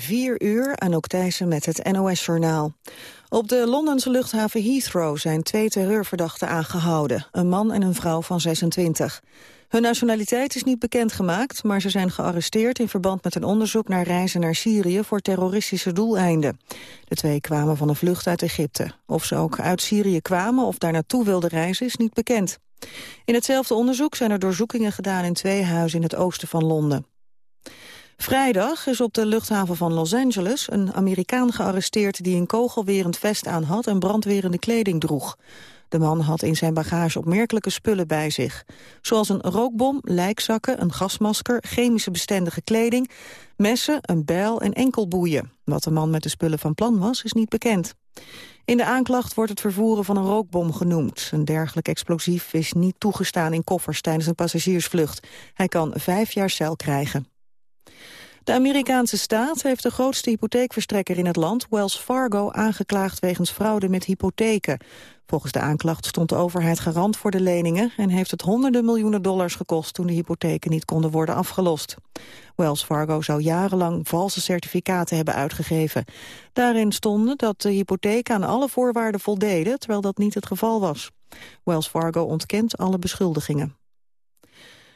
4 uur, ook Thijssen met het NOS-journaal. Op de Londense luchthaven Heathrow zijn twee terreurverdachten aangehouden. Een man en een vrouw van 26. Hun nationaliteit is niet bekendgemaakt, maar ze zijn gearresteerd... in verband met een onderzoek naar reizen naar Syrië voor terroristische doeleinden. De twee kwamen van een vlucht uit Egypte. Of ze ook uit Syrië kwamen of daar naartoe wilden reizen is niet bekend. In hetzelfde onderzoek zijn er doorzoekingen gedaan in twee huizen in het oosten van Londen. Vrijdag is op de luchthaven van Los Angeles een Amerikaan gearresteerd die een kogelwerend vest aan had en brandwerende kleding droeg. De man had in zijn bagage opmerkelijke spullen bij zich. Zoals een rookbom, lijkzakken, een gasmasker, chemische bestendige kleding, messen, een bijl en enkelboeien. Wat de man met de spullen van plan was, is niet bekend. In de aanklacht wordt het vervoeren van een rookbom genoemd. Een dergelijk explosief is niet toegestaan in koffers tijdens een passagiersvlucht. Hij kan vijf jaar cel krijgen. De Amerikaanse staat heeft de grootste hypotheekverstrekker in het land, Wells Fargo, aangeklaagd wegens fraude met hypotheken. Volgens de aanklacht stond de overheid garant voor de leningen en heeft het honderden miljoenen dollars gekost toen de hypotheken niet konden worden afgelost. Wells Fargo zou jarenlang valse certificaten hebben uitgegeven. Daarin stonden dat de hypotheken aan alle voorwaarden voldeden, terwijl dat niet het geval was. Wells Fargo ontkent alle beschuldigingen.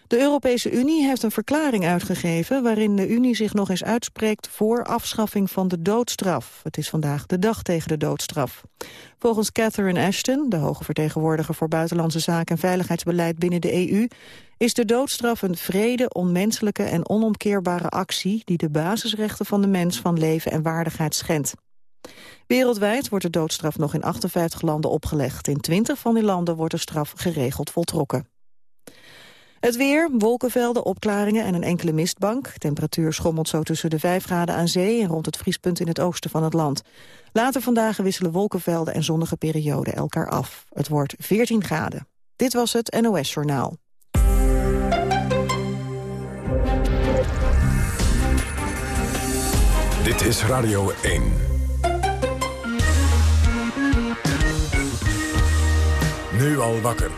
De Europese Unie heeft een verklaring uitgegeven... waarin de Unie zich nog eens uitspreekt voor afschaffing van de doodstraf. Het is vandaag de dag tegen de doodstraf. Volgens Catherine Ashton, de hoge vertegenwoordiger... voor buitenlandse zaken en veiligheidsbeleid binnen de EU... is de doodstraf een vrede, onmenselijke en onomkeerbare actie... die de basisrechten van de mens van leven en waardigheid schendt. Wereldwijd wordt de doodstraf nog in 58 landen opgelegd. In 20 van die landen wordt de straf geregeld voltrokken. Het weer, wolkenvelden, opklaringen en een enkele mistbank. Temperatuur schommelt zo tussen de 5 graden aan zee... en rond het vriespunt in het oosten van het land. Later vandaag wisselen wolkenvelden en zonnige perioden elkaar af. Het wordt 14 graden. Dit was het NOS Journaal. Dit is Radio 1. Nu al wakker.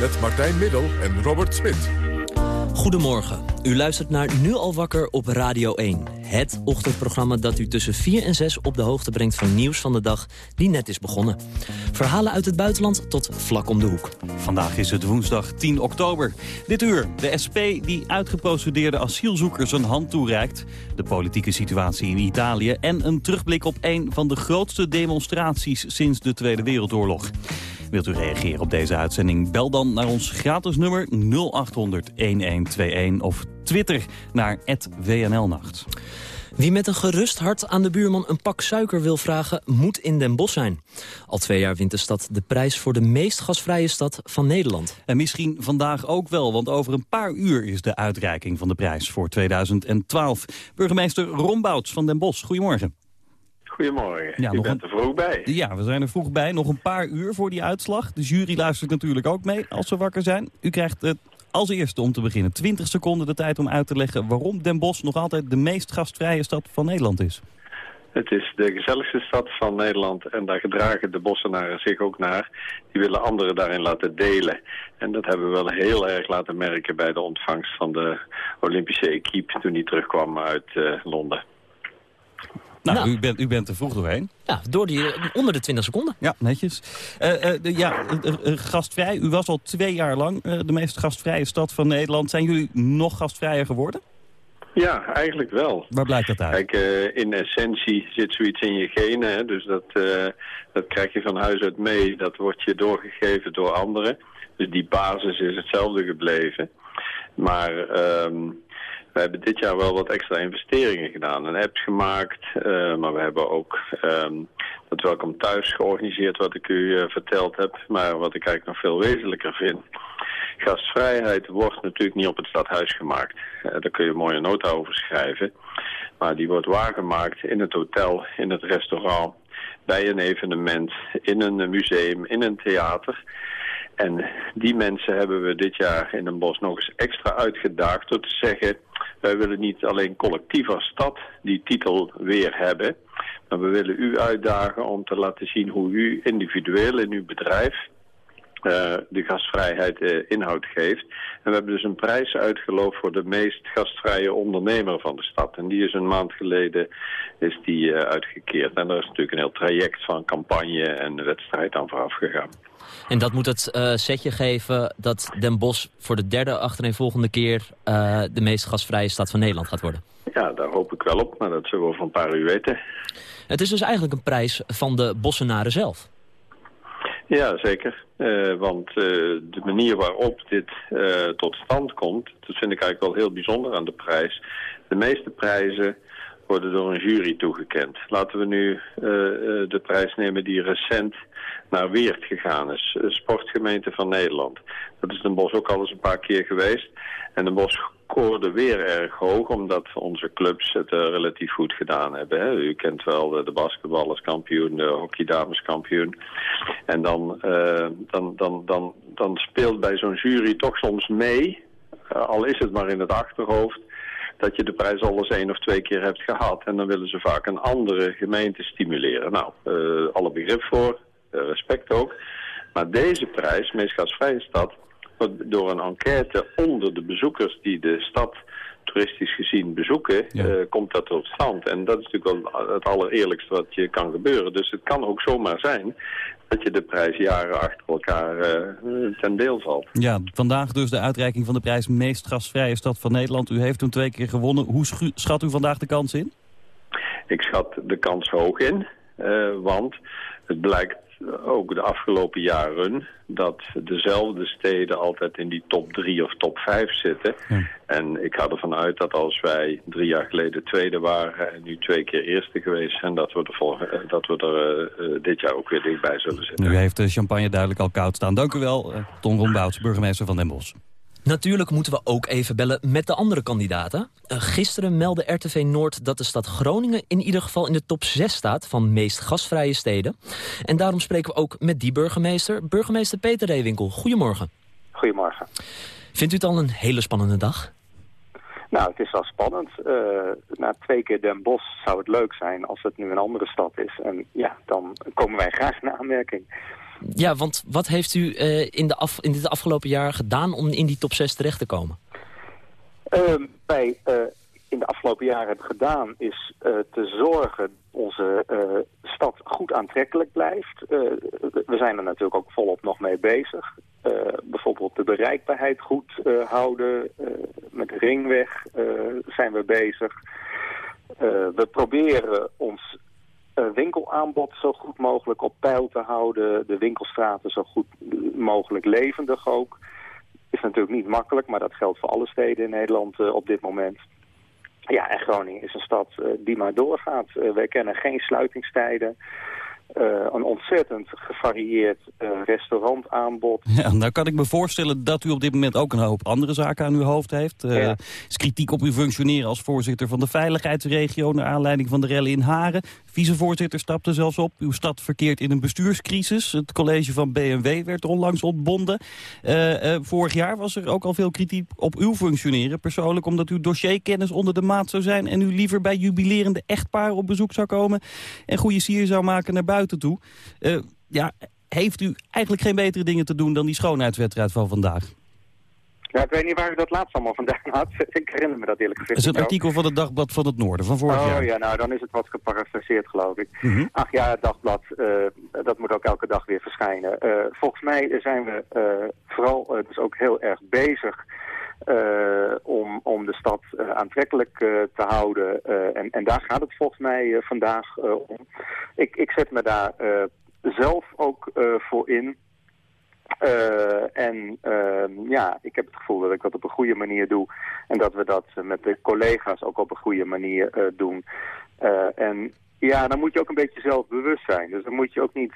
Met Martijn Middel en Robert Smit. Goedemorgen. U luistert naar Nu al wakker op Radio 1. Het ochtendprogramma dat u tussen 4 en 6 op de hoogte brengt van nieuws van de dag die net is begonnen. Verhalen uit het buitenland tot vlak om de hoek. Vandaag is het woensdag 10 oktober. Dit uur de SP die uitgeprocedeerde asielzoekers een hand toereikt. De politieke situatie in Italië en een terugblik op een van de grootste demonstraties sinds de Tweede Wereldoorlog. Wilt u reageren op deze uitzending? Bel dan naar ons gratis nummer 0800 1121 of Twitter naar @wnlnacht. Wie met een gerust hart aan de buurman een pak suiker wil vragen, moet in Den Bosch zijn. Al twee jaar wint de stad de prijs voor de meest gasvrije stad van Nederland. En misschien vandaag ook wel, want over een paar uur is de uitreiking van de prijs voor 2012. Burgemeester Rombouts van Den Bosch, goedemorgen. Goedemorgen. Ja, U bent er vroeg bij. Ja, we zijn er vroeg bij. Nog een paar uur voor die uitslag. De jury luistert natuurlijk ook mee als ze wakker zijn. U krijgt het als eerste om te beginnen 20 seconden de tijd om uit te leggen... waarom Den Bosch nog altijd de meest gastvrije stad van Nederland is. Het is de gezelligste stad van Nederland en daar gedragen de Bossenaren zich ook naar. Die willen anderen daarin laten delen. En dat hebben we wel heel erg laten merken bij de ontvangst van de Olympische equipe toen die terugkwam uit uh, Londen. Nou, nou, U, bent, u bent er vroeg doorheen. Ja, door die, eh, onder de 20 seconden. Ja, netjes. Uh, uh, de, ja, gastvrij. U was al twee jaar lang de meest gastvrije stad van Nederland. Zijn jullie nog gastvrijer geworden? Ja, eigenlijk wel. Waar blijkt dat uit? Kijk, in essentie zit zoiets in je genen. Hè? Dus dat, dat krijg je van huis uit mee. Dat wordt je doorgegeven door anderen. Dus die basis is hetzelfde gebleven. Maar... Ehm, we hebben dit jaar wel wat extra investeringen gedaan. Een app gemaakt, uh, maar we hebben ook um, dat Welkom Thuis georganiseerd, wat ik u uh, verteld heb. Maar wat ik eigenlijk nog veel wezenlijker vind. Gastvrijheid wordt natuurlijk niet op het stadhuis gemaakt. Uh, daar kun je een mooie nota over schrijven. Maar die wordt waargemaakt in het hotel, in het restaurant, bij een evenement, in een museum, in een theater... En die mensen hebben we dit jaar in Den Bosch nog eens extra uitgedaagd door te zeggen... wij willen niet alleen collectief als stad die titel weer hebben... maar we willen u uitdagen om te laten zien hoe u individueel in uw bedrijf uh, de gastvrijheid uh, inhoud geeft. En we hebben dus een prijs uitgeloofd voor de meest gastvrije ondernemer van de stad. En die is een maand geleden is die, uh, uitgekeerd. En daar is natuurlijk een heel traject van campagne en wedstrijd aan vooraf gegaan. En dat moet het setje geven dat Den Bosch voor de derde achtereenvolgende keer de meest gasvrije stad van Nederland gaat worden? Ja, daar hoop ik wel op, maar dat zullen we over een paar uur weten. Het is dus eigenlijk een prijs van de Bossenaren zelf. Ja, zeker. Uh, want uh, de manier waarop dit uh, tot stand komt, dat vind ik eigenlijk wel heel bijzonder aan de prijs. De meeste prijzen worden door een jury toegekend. Laten we nu de prijs nemen die recent naar Weert gegaan is. Sportgemeente van Nederland. Dat is Den Bosch ook al eens een paar keer geweest. En Den Bosch scoorde weer erg hoog, omdat onze clubs het relatief goed gedaan hebben. Hè. U kent wel de, de kampioen, de hockeydames kampioen. En dan, dan, dan, dan, dan speelt bij zo'n jury toch soms mee, al is het maar in het achterhoofd, dat je de prijs al eens één of twee keer hebt gehad. En dan willen ze vaak een andere gemeente stimuleren. Nou, alle begrip voor, respect ook. Maar deze prijs, meest gasvrije stad door een enquête onder de bezoekers die de stad toeristisch gezien bezoeken, ja. uh, komt dat tot stand. En dat is natuurlijk wel het allereerlijkste wat je kan gebeuren. Dus het kan ook zomaar zijn dat je de prijs jaren achter elkaar uh, ten deel valt. Ja, vandaag dus de uitreiking van de prijs meest gasvrije stad van Nederland. U heeft hem twee keer gewonnen. Hoe schat u vandaag de kans in? Ik schat de kans hoog in, uh, want het blijkt ook de afgelopen jaren dat dezelfde steden altijd in die top 3 of top 5 zitten. Ja. En ik ga ervan uit dat als wij drie jaar geleden tweede waren en nu twee keer eerste geweest zijn, dat we er, volgende, dat we er uh, dit jaar ook weer dichtbij zullen zitten. Nu heeft de champagne duidelijk al koud staan. Dank u wel, Ton Rombouts, burgemeester van Den Bosch. Natuurlijk moeten we ook even bellen met de andere kandidaten. Uh, gisteren meldde RTV Noord dat de stad Groningen in ieder geval in de top 6 staat van meest gasvrije steden. En daarom spreken we ook met die burgemeester, burgemeester Peter Reewinkel. Goedemorgen. Goedemorgen. Vindt u het al een hele spannende dag? Nou, het is wel spannend. Uh, na twee keer Den Bosch zou het leuk zijn als het nu een andere stad is. En ja, dan komen wij graag in aanmerking. Ja, want wat heeft u uh, in, de in dit afgelopen jaar gedaan om in die top 6 terecht te komen? Uh, wij uh, in de afgelopen jaren hebben gedaan is te zorgen dat onze stad goed aantrekkelijk blijft. we zijn er natuurlijk ook volop nog mee bezig. bijvoorbeeld de bereikbaarheid goed houden. met ringweg zijn we bezig. we proberen ons winkelaanbod zo goed mogelijk op peil te houden. De winkelstraten zo goed mogelijk levendig ook. Is natuurlijk niet makkelijk, maar dat geldt voor alle steden in Nederland uh, op dit moment. Ja, en Groningen is een stad die maar doorgaat. Wij kennen geen sluitingstijden. Uh, een ontzettend gevarieerd uh, restaurantaanbod. Ja, nou kan ik me voorstellen dat u op dit moment ook een hoop andere zaken aan uw hoofd heeft. Uh, ja. is kritiek op uw functioneren als voorzitter van de veiligheidsregio... naar aanleiding van de rellen in Haren. Vicevoorzitter stapte zelfs op. Uw stad verkeert in een bestuurscrisis. Het college van BMW werd onlangs ontbonden. vorig jaar was er ook al veel kritiek op uw functioneren. Persoonlijk omdat uw dossierkennis onder de maat zou zijn... en u liever bij jubilerende echtparen op bezoek zou komen... en goede sier zou maken naar buiten buiten toe. Uh, ja, heeft u eigenlijk geen betere dingen te doen dan die schoonheidswedstrijd van vandaag? Ja, ik weet niet waar u dat laatst allemaal vandaan had. Ik herinner me dat eerlijk gezegd. Het is een artikel van het Dagblad van het Noorden van vorig oh, jaar. Oh ja, nou dan is het wat geparafraseerd geloof ik. Mm -hmm. Ach ja, het Dagblad, uh, dat moet ook elke dag weer verschijnen. Uh, volgens mij zijn we uh, vooral dus ook heel erg bezig uh, om, om de stad uh, aantrekkelijk uh, te houden. en, en daar gaat het volgens mij vandaag om. Ik, ik zet me daar zelf ook voor in. en ja, ik heb het gevoel dat ik dat op een goede manier doe. En dat we dat met de collega's ook op een goede manier doen. en ja, dan moet je ook een beetje zelfbewust zijn. Dus dan moet je ook niet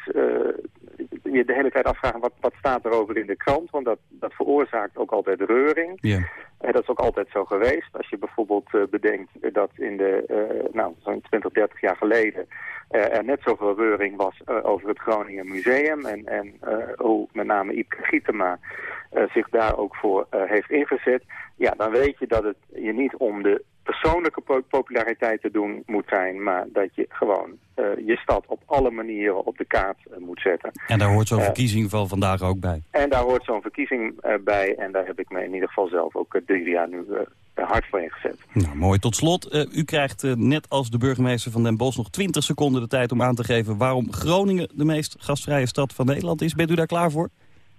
je de hele tijd afvragen wat, wat staat er over in de krant. Want dat, dat veroorzaakt ook altijd reuring. Ja. En dat is ook altijd zo geweest. Als je bijvoorbeeld uh, bedenkt dat in de, uh, nou, zo'n 20, 30 jaar geleden... er net zoveel reuring was over het Groningen Museum. En, en hoe met name Iep Gietema zich daar ook voor heeft ingezet. Ja, dan weet je dat het je niet om de persoonlijke populariteit te doen moet zijn, maar dat je gewoon uh, je stad op alle manieren op de kaart uh, moet zetten. En daar hoort zo'n uh, verkiezing van vandaag ook bij. En daar hoort zo'n verkiezing bij en daar heb ik me in ieder geval zelf ook drie jaar nu hard voor ingezet. Nou, mooi. Tot slot, u krijgt net als de burgemeester van Den Bosch nog 20 seconden de tijd om aan te geven waarom Groningen de meest gastvrije stad van Nederland is. Bent u daar klaar voor?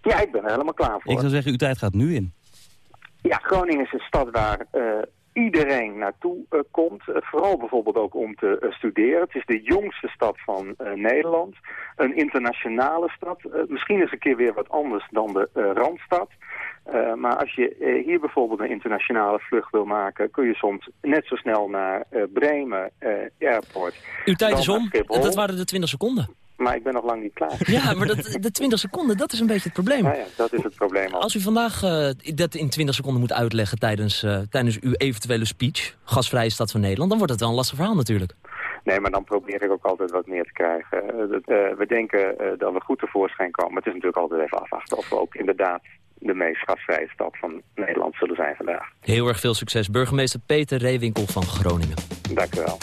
Ja, ik ben er helemaal klaar voor. Ik zou zeggen, uw tijd gaat nu in. Ja, Groningen is een stad waar iedereen naartoe uh, komt. Uh, vooral bijvoorbeeld ook om te uh, studeren. Het is de jongste stad van Nederland. Een internationale stad. misschien is een keer weer wat anders dan de Randstad. maar als je hier bijvoorbeeld een internationale vlucht wil maken... kun je soms net zo snel naar Bremen Airport. Uw tijd is om. Dat waren de 20 seconden. Maar ik ben nog lang niet klaar. Ja, maar dat, de 20 seconden, dat is een beetje het probleem. Ja, ja dat is het probleem al. Als u vandaag uh, dat in 20 seconden moet uitleggen tijdens, uh, tijdens uw eventuele speech... gasvrije stad van Nederland, dan wordt het wel een lastig verhaal natuurlijk. Nee, maar dan probeer ik ook altijd wat meer te krijgen. Uh, we denken dat we goed tevoorschijn komen. Maar het is natuurlijk altijd even afwachten of we ook inderdaad de meest gasvrije stad van Nederland zullen zijn vandaag. Heel erg veel succes. Burgemeester Peter Reewinkel van Groningen. Dank u wel.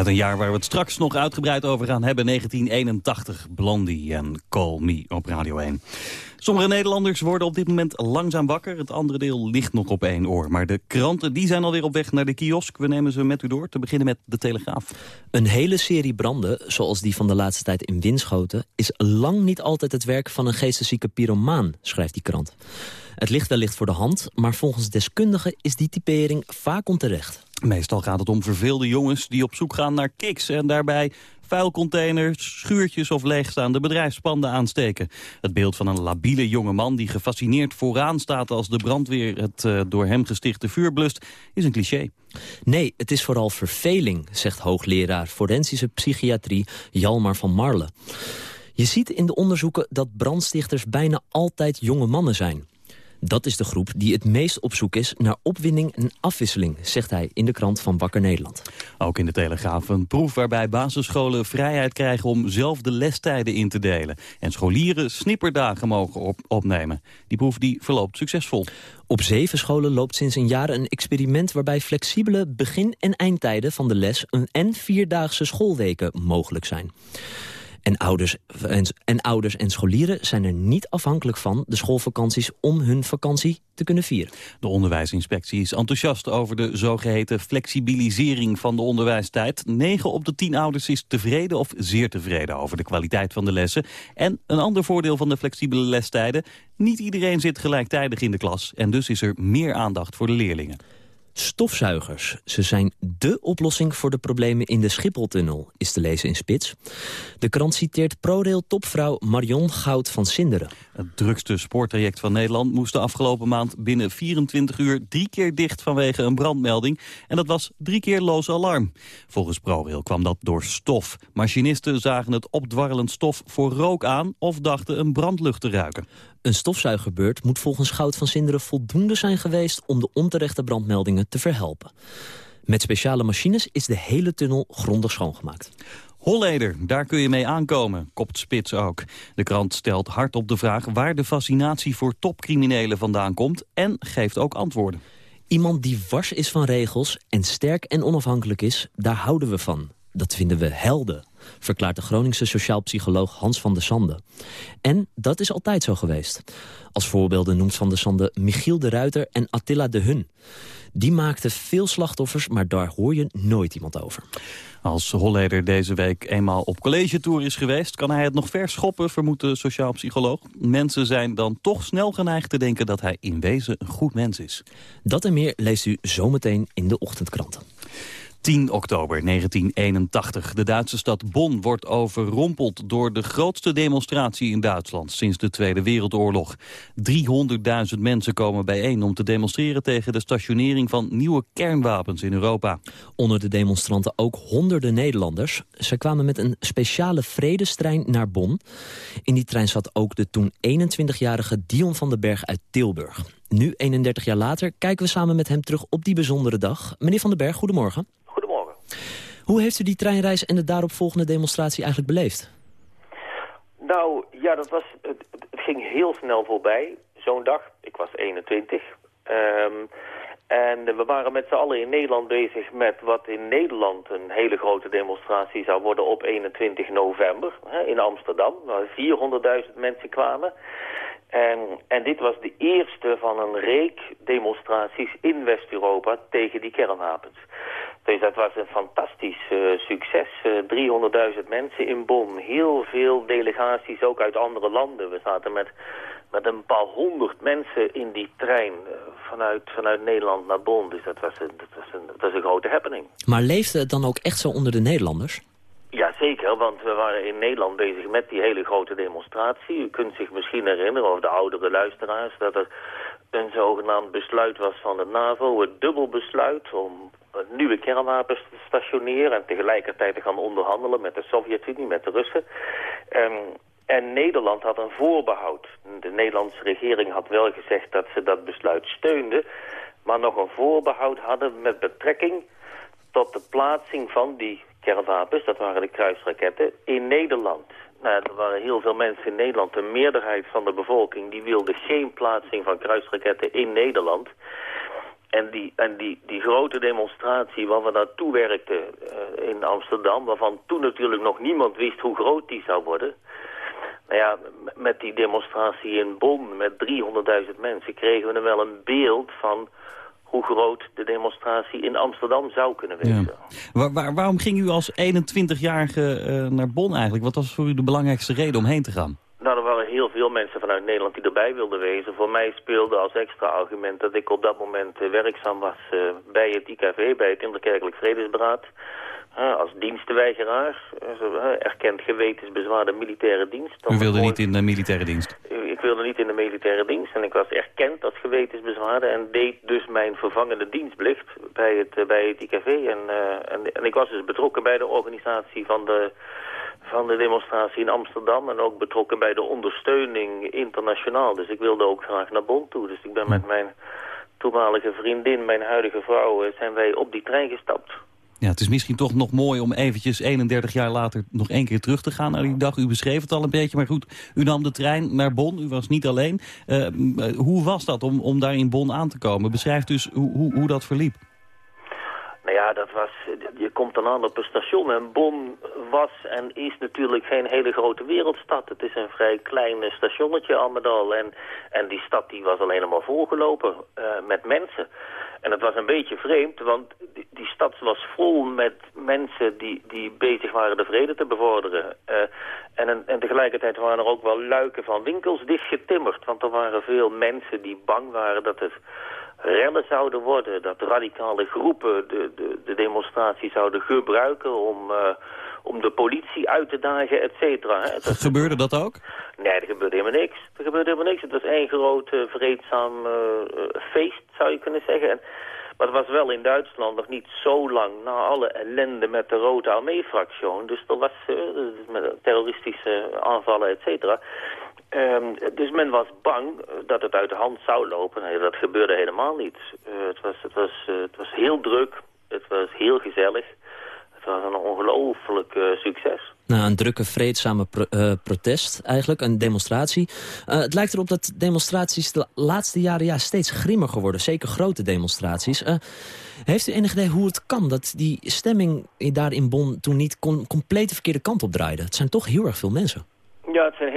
Uit een jaar waar we het straks nog uitgebreid over gaan hebben. 1981, Blondie en Call Me op Radio 1. Sommige Nederlanders worden op dit moment langzaam wakker. Het andere deel ligt nog op één oor. Maar de kranten die zijn alweer op weg naar de kiosk. We nemen ze met u door. Te beginnen met De Telegraaf. Een hele serie branden, zoals die van de laatste tijd in Winschoten... is lang niet altijd het werk van een geesteszieke pyromaan, schrijft die krant. Het ligt wellicht voor de hand, maar volgens deskundigen is die typering vaak onterecht. Meestal gaat het om verveelde jongens die op zoek gaan naar kiks... en daarbij vuilcontainers, schuurtjes of leegstaande bedrijfspanden aansteken. Het beeld van een labiele jonge man die gefascineerd vooraan staat... als de brandweer het uh, door hem gestichte vuur blust, is een cliché. Nee, het is vooral verveling, zegt hoogleraar forensische psychiatrie Jalmar van Marle. Je ziet in de onderzoeken dat brandstichters bijna altijd jonge mannen zijn. Dat is de groep die het meest op zoek is naar opwinding en afwisseling, zegt hij in de krant van Wakker Nederland. Ook in de Telegraaf een proef waarbij basisscholen vrijheid krijgen om zelf de lestijden in te delen. En scholieren snipperdagen mogen op opnemen. Die proef die verloopt succesvol. Op zeven scholen loopt sinds een jaar een experiment waarbij flexibele begin- en eindtijden van de les en vierdaagse schoolweken mogelijk zijn. En ouders, en, ouders en scholieren zijn er niet afhankelijk van de schoolvakanties om hun vakantie te kunnen vieren. De onderwijsinspectie is enthousiast over de zogeheten flexibilisering van de onderwijstijd. 9 op de 10 ouders is tevreden of zeer tevreden over de kwaliteit van de lessen. En een ander voordeel van de flexibele lestijden, niet iedereen zit gelijktijdig in de klas. En dus is er meer aandacht voor de leerlingen. Stofzuigers. Ze zijn dé oplossing voor de problemen in de Schipholtunnel, is te lezen in Spits. De krant citeert ProRail-topvrouw Marion Goud van Sinderen. Het drukste spoortraject van Nederland moest de afgelopen maand binnen 24 uur drie keer dicht vanwege een brandmelding. En dat was drie keer loos alarm. Volgens ProRail kwam dat door stof. Machinisten zagen het opdwarrelend stof voor rook aan of dachten een brandlucht te ruiken. Een stofzuigerbeurt moet volgens Goud van Sinderen voldoende zijn geweest... om de onterechte brandmeldingen te verhelpen. Met speciale machines is de hele tunnel grondig schoongemaakt. Holleder, daar kun je mee aankomen, kopt Spits ook. De krant stelt hard op de vraag waar de fascinatie voor topcriminelen vandaan komt... en geeft ook antwoorden. Iemand die wars is van regels en sterk en onafhankelijk is, daar houden we van. Dat vinden we helden, verklaart de Groningse sociaalpsycholoog Hans van der Sande. En dat is altijd zo geweest. Als voorbeelden noemt Van der Sande Michiel de Ruiter en Attila de Hun. Die maakten veel slachtoffers, maar daar hoor je nooit iemand over. Als Holleder deze week eenmaal op collegetour is geweest... kan hij het nog ver schoppen, vermoedt de sociaal psycholoog. Mensen zijn dan toch snel geneigd te denken dat hij in wezen een goed mens is. Dat en meer leest u zometeen in de ochtendkranten. 10 oktober 1981. De Duitse stad Bonn wordt overrompeld door de grootste demonstratie in Duitsland sinds de Tweede Wereldoorlog. 300.000 mensen komen bijeen om te demonstreren tegen de stationering van nieuwe kernwapens in Europa. Onder de demonstranten ook honderden Nederlanders. Ze kwamen met een speciale vredestrein naar Bonn. In die trein zat ook de toen 21-jarige Dion van den Berg uit Tilburg. Nu, 31 jaar later, kijken we samen met hem terug op die bijzondere dag. Meneer van den Berg, goedemorgen. Hoe heeft u die treinreis en de daaropvolgende demonstratie eigenlijk beleefd? Nou, ja, dat was, het, ging heel snel voorbij. Zo'n dag, ik was 21. Ehm, en we waren met z'n allen in Nederland bezig met wat in Nederland een hele grote demonstratie zou worden op 21 november hè, in Amsterdam. Waar 400.000 mensen kwamen. En, en dit was de eerste van een reek demonstraties in West-Europa tegen die kernwapens. Dus dat was een fantastisch uh, succes. Uh, eh, 300.000 mensen in Bonn. Heel veel delegaties ook uit andere landen. We zaten met, met een paar honderd mensen in die trein uh, vanuit, vanuit Nederland naar Bonn. Dus dat was, een, dat, was een, dat was een grote happening. Maar leefde het dan ook echt zo onder de Nederlanders? Ja, zeker, want we waren in Nederland bezig met die hele grote demonstratie. U kunt zich misschien herinneren, of de oudere luisteraars, dat er een zogenaamd besluit was van de NAVO, het dubbelbesluit om nieuwe kernwapens te stationeren en tegelijkertijd te gaan onderhandelen met de Sovjet-Unie, met de Russen. Um, en Nederland had een voorbehoud. De Nederlandse regering had wel gezegd dat ze dat besluit steunde, maar nog een voorbehoud hadden met betrekking tot de plaatsing van die kernwapens, dat waren de kruisraketten, in Nederland. Nou, er waren heel veel mensen in Nederland, de meerderheid van de bevolking, die wilde geen plaatsing van kruisraketten in Nederland. En die, en die, die grote demonstratie waar we naartoe werkten in Amsterdam... waarvan toen natuurlijk nog niemand wist hoe groot die zou worden... Nou ja, met die demonstratie in Bonn met 300.000 mensen kregen we wel een beeld van hoe groot de demonstratie in Amsterdam zou kunnen wezen. Waar, waarom ging u als 21-jarige uh, naar Bonn eigenlijk? Wat was voor u de belangrijkste reden om heen te gaan? Nou, er waren heel veel mensen vanuit Nederland die erbij wilden wezen. Voor mij speelde als extra argument dat ik op dat moment uh, werkzaam was uh, bij het IKV, bij het Interkerkelijk Vredesberaad als dienstenweigeraar, erkend gewetensbezwaarde militaire dienst. U wilde niet in de militaire dienst? Ik wilde niet in de militaire dienst en ik was erkend als gewetensbezwaarde en deed dus mijn vervangende dienstplicht bij het, eh, bij het IKV. En, en, en, ik was dus betrokken bij de organisatie van de, van de demonstratie in Amsterdam en ook betrokken bij de ondersteuning internationaal. Dus ik wilde ook graag naar Bonn toe. Dus ik ben met mijn toenmalige vriendin, mijn huidige vrouw, eh, zijn wij op die trein gestapt. Ja, het is misschien toch nog mooi om eventjes 31 jaar later nog één keer terug te gaan naar die dag. U beschreef het al een beetje, maar goed, u nam de trein naar Bonn. U was niet alleen. Uh, hoe was dat om, om daar in Bonn aan te komen? Beschrijf dus hoe, hoe, hoe dat verliep. Nou ja, dat was, je komt dan aan op een station en Bonn was en is natuurlijk geen hele grote wereldstad. Het is een vrij klein stationnetje al met al. En, en die stad die was alleen maar volgelopen uh, met mensen. En het was een beetje vreemd, want die, die stad was vol met mensen die, die bezig waren de vrede te bevorderen. Uh, en, en tegelijkertijd waren er ook wel luiken van winkels dichtgetimmerd. Want er waren veel mensen die bang waren dat het rellen zouden worden. Dat radicale groepen de, de, de demonstratie zouden gebruiken om... Uh, om de politie uit te dagen, et cetera. Gebeurde dat ook? Nee, er gebeurde helemaal niks. Er gebeurde helemaal niks. Het was één groot uh, vreedzaam uh, feest, zou je kunnen zeggen. En, maar het was wel in Duitsland nog niet zo lang na alle ellende met de Rode Armee-fractie. Dus er was met terroristische aanvallen, et cetera. Um, dus men was bang dat het uit de hand zou lopen. Nee, dat gebeurde helemaal niet. het, was, het, was, het was heel druk. Het was heel gezellig. Het was een ongelooflijk uh, succes. Nou, een drukke, vreedzame pro protest eigenlijk, een demonstratie. Het lijkt erop dat demonstraties de laatste jaren ja, steeds grimmiger worden. Zeker grote demonstraties. heeft u enig idee hoe het kan dat die stemming daar in Bonn toen niet compleet de verkeerde kant op draaide? Het zijn toch heel erg veel mensen. Ja, het zijn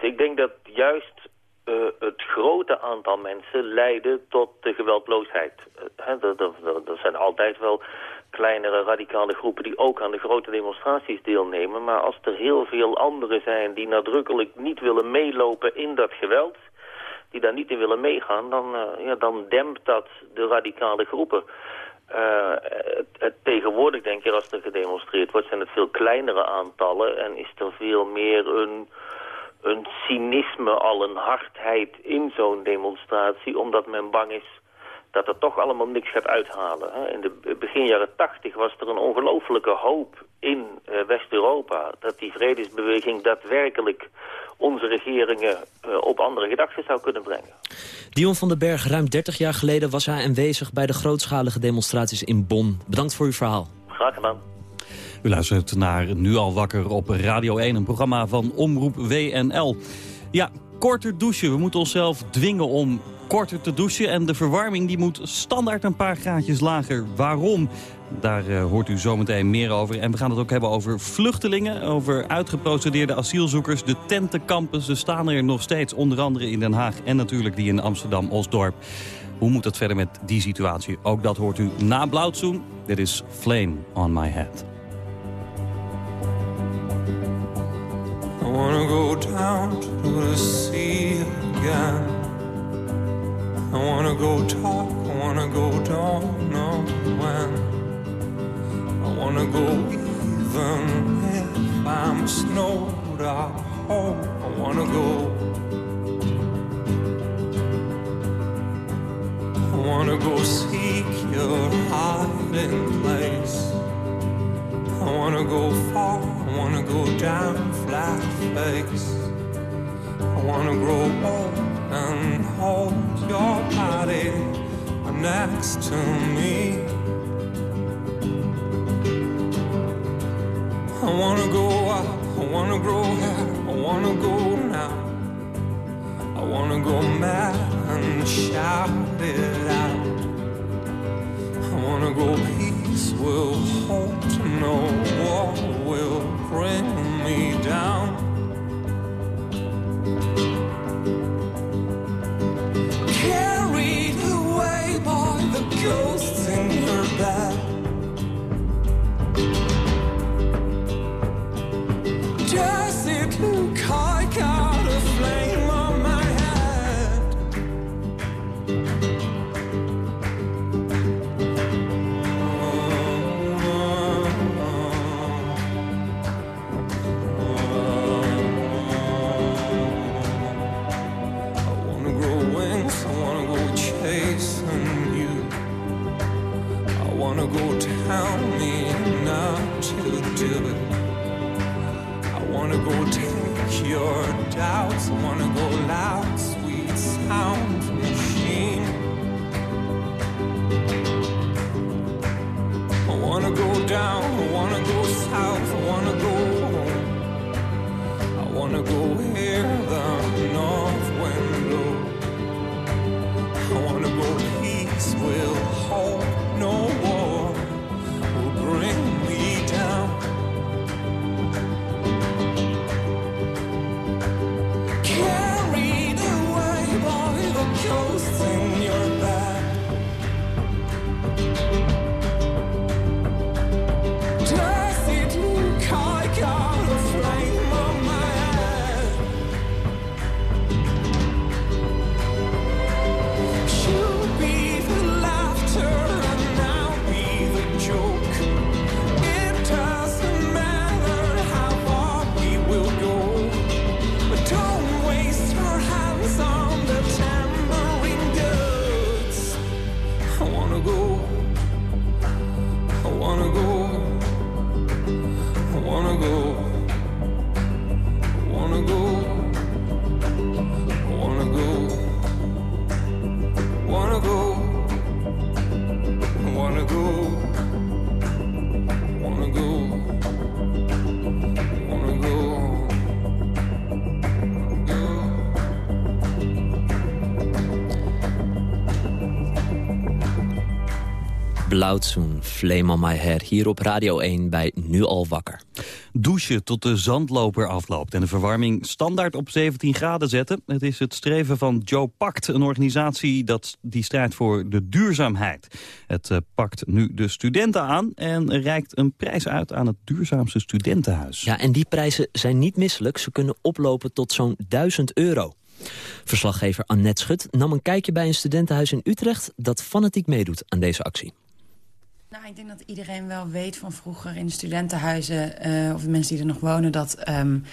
Ik denk dat juist uh, het grote aantal mensen leiden tot de geweldloosheid. Er zijn altijd wel kleinere radicale groepen die ook aan de grote demonstraties deelnemen. Maar als er heel veel anderen zijn die nadrukkelijk niet willen meelopen in dat geweld, die daar niet in willen meegaan, dan, uh, ja, dan dempt dat de radicale groepen. Het, tegenwoordig denk ik, als er gedemonstreerd wordt, zijn het veel kleinere aantallen en is er veel meer een, een cynisme, al een hardheid in zo'n demonstratie, omdat men bang is dat er toch allemaal niks gaat uithalen. In de begin jaren tachtig was er een ongelofelijke hoop in uh, West-Europa... dat die vredesbeweging daadwerkelijk onze regeringen uh, op andere gedachten zou kunnen brengen. Dion van den Berg, ruim 30 jaar geleden was hij aanwezig... bij de grootschalige demonstraties in Bonn. Bedankt voor uw verhaal. Graag gedaan. U luistert naar Nu al wakker op Radio 1, een programma van Omroep WNL. Ja, korter douchen. We moeten onszelf dwingen om korter te douchen. En de verwarming die moet standaard een paar graadjes lager. Waarom? Daar uh, hoort u zometeen meer over. En we gaan het ook hebben over vluchtelingen, over uitgeprocedeerde asielzoekers. De tentenkampen, ze staan er nog steeds, onder andere in Den Haag... en natuurlijk die in Amsterdam-Osdorp. Hoe moet het verder met die situatie? Ook dat hoort u na Blauwtsoen. Dit is Flame on My Head. Wanna go down to the sea again I wanna go talk, I wanna go don't when. I wanna go even if I'm snowed up home. I wanna go. I wanna go seek your hiding place. I wanna go far, wanna go down flat face. I wanna grow old and hold your body next to me. I wanna go out, I wanna grow hair, I wanna go now. I wanna go mad and shout it out. I wanna go peace will hold, Blauwtsoen, Flame on my head, hier op Radio 1 bij Nu al wakker. Douchen tot de zandloper afloopt en de verwarming standaard op 17 graden zetten. Het is het streven van Joe Pact, een organisatie dat, die strijdt voor de duurzaamheid. Het uh, pakt nu de studenten aan en reikt een prijs uit aan het duurzaamste studentenhuis. Ja, en die prijzen zijn niet misselijk. Ze kunnen oplopen tot zo'n 1000 euro. Verslaggever Annette Schut nam een kijkje bij een studentenhuis in Utrecht... dat fanatiek meedoet aan deze actie. Nou, ik denk dat iedereen wel weet van vroeger in studentenhuizen... Uh, of de mensen die er nog wonen, dat... Um,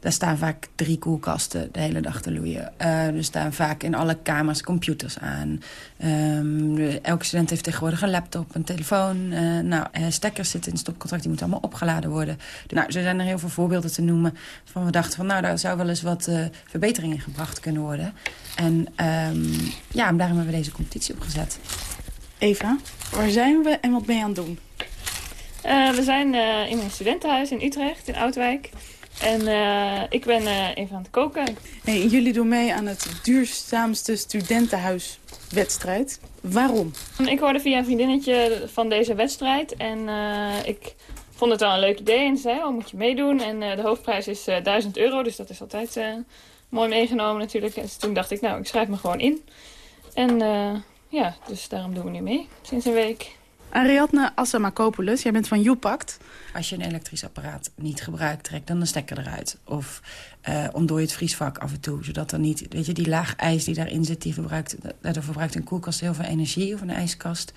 daar staan vaak drie koelkasten de hele dag te loeien. Uh, er staan vaak in alle kamers computers aan. Um, elke student heeft tegenwoordig een laptop, een telefoon. Uh, nou, stekkers zitten in het stopcontract, die moeten allemaal opgeladen worden. Nou, zo zijn er heel veel voorbeelden te noemen. Van we dachten van, nou, daar zou wel eens wat uh, verbeteringen gebracht kunnen worden. En um, ja, daarom hebben we deze competitie opgezet. Eva, waar zijn we en wat ben je aan het doen? Uh, we zijn uh, in een studentenhuis in Utrecht, in Oudwijk. En uh, ik ben even aan het koken. Hey, jullie doen mee aan het duurzaamste studentenhuiswedstrijd. Waarom? Ik hoorde via een vriendinnetje van deze wedstrijd. En ik vond het wel een leuk idee. En zei, oh, moet je meedoen. En de hoofdprijs is 1000 euro, dus dat is altijd mooi meegenomen natuurlijk. En dus toen dacht ik, nou, ik schrijf me gewoon in. En ja, dus daarom doen we nu mee, sinds een week. Ariadne Assamakopoulos, jij bent van Joepact. Als je een elektrisch apparaat niet gebruikt, trek dan de stekker eruit. Of uh, ontdooi het vriesvak af en toe, zodat er niet... Weet je, die laag ijs die daarin zit, die verbruikt, daardoor verbruikt een koelkast heel veel energie of een ijskast.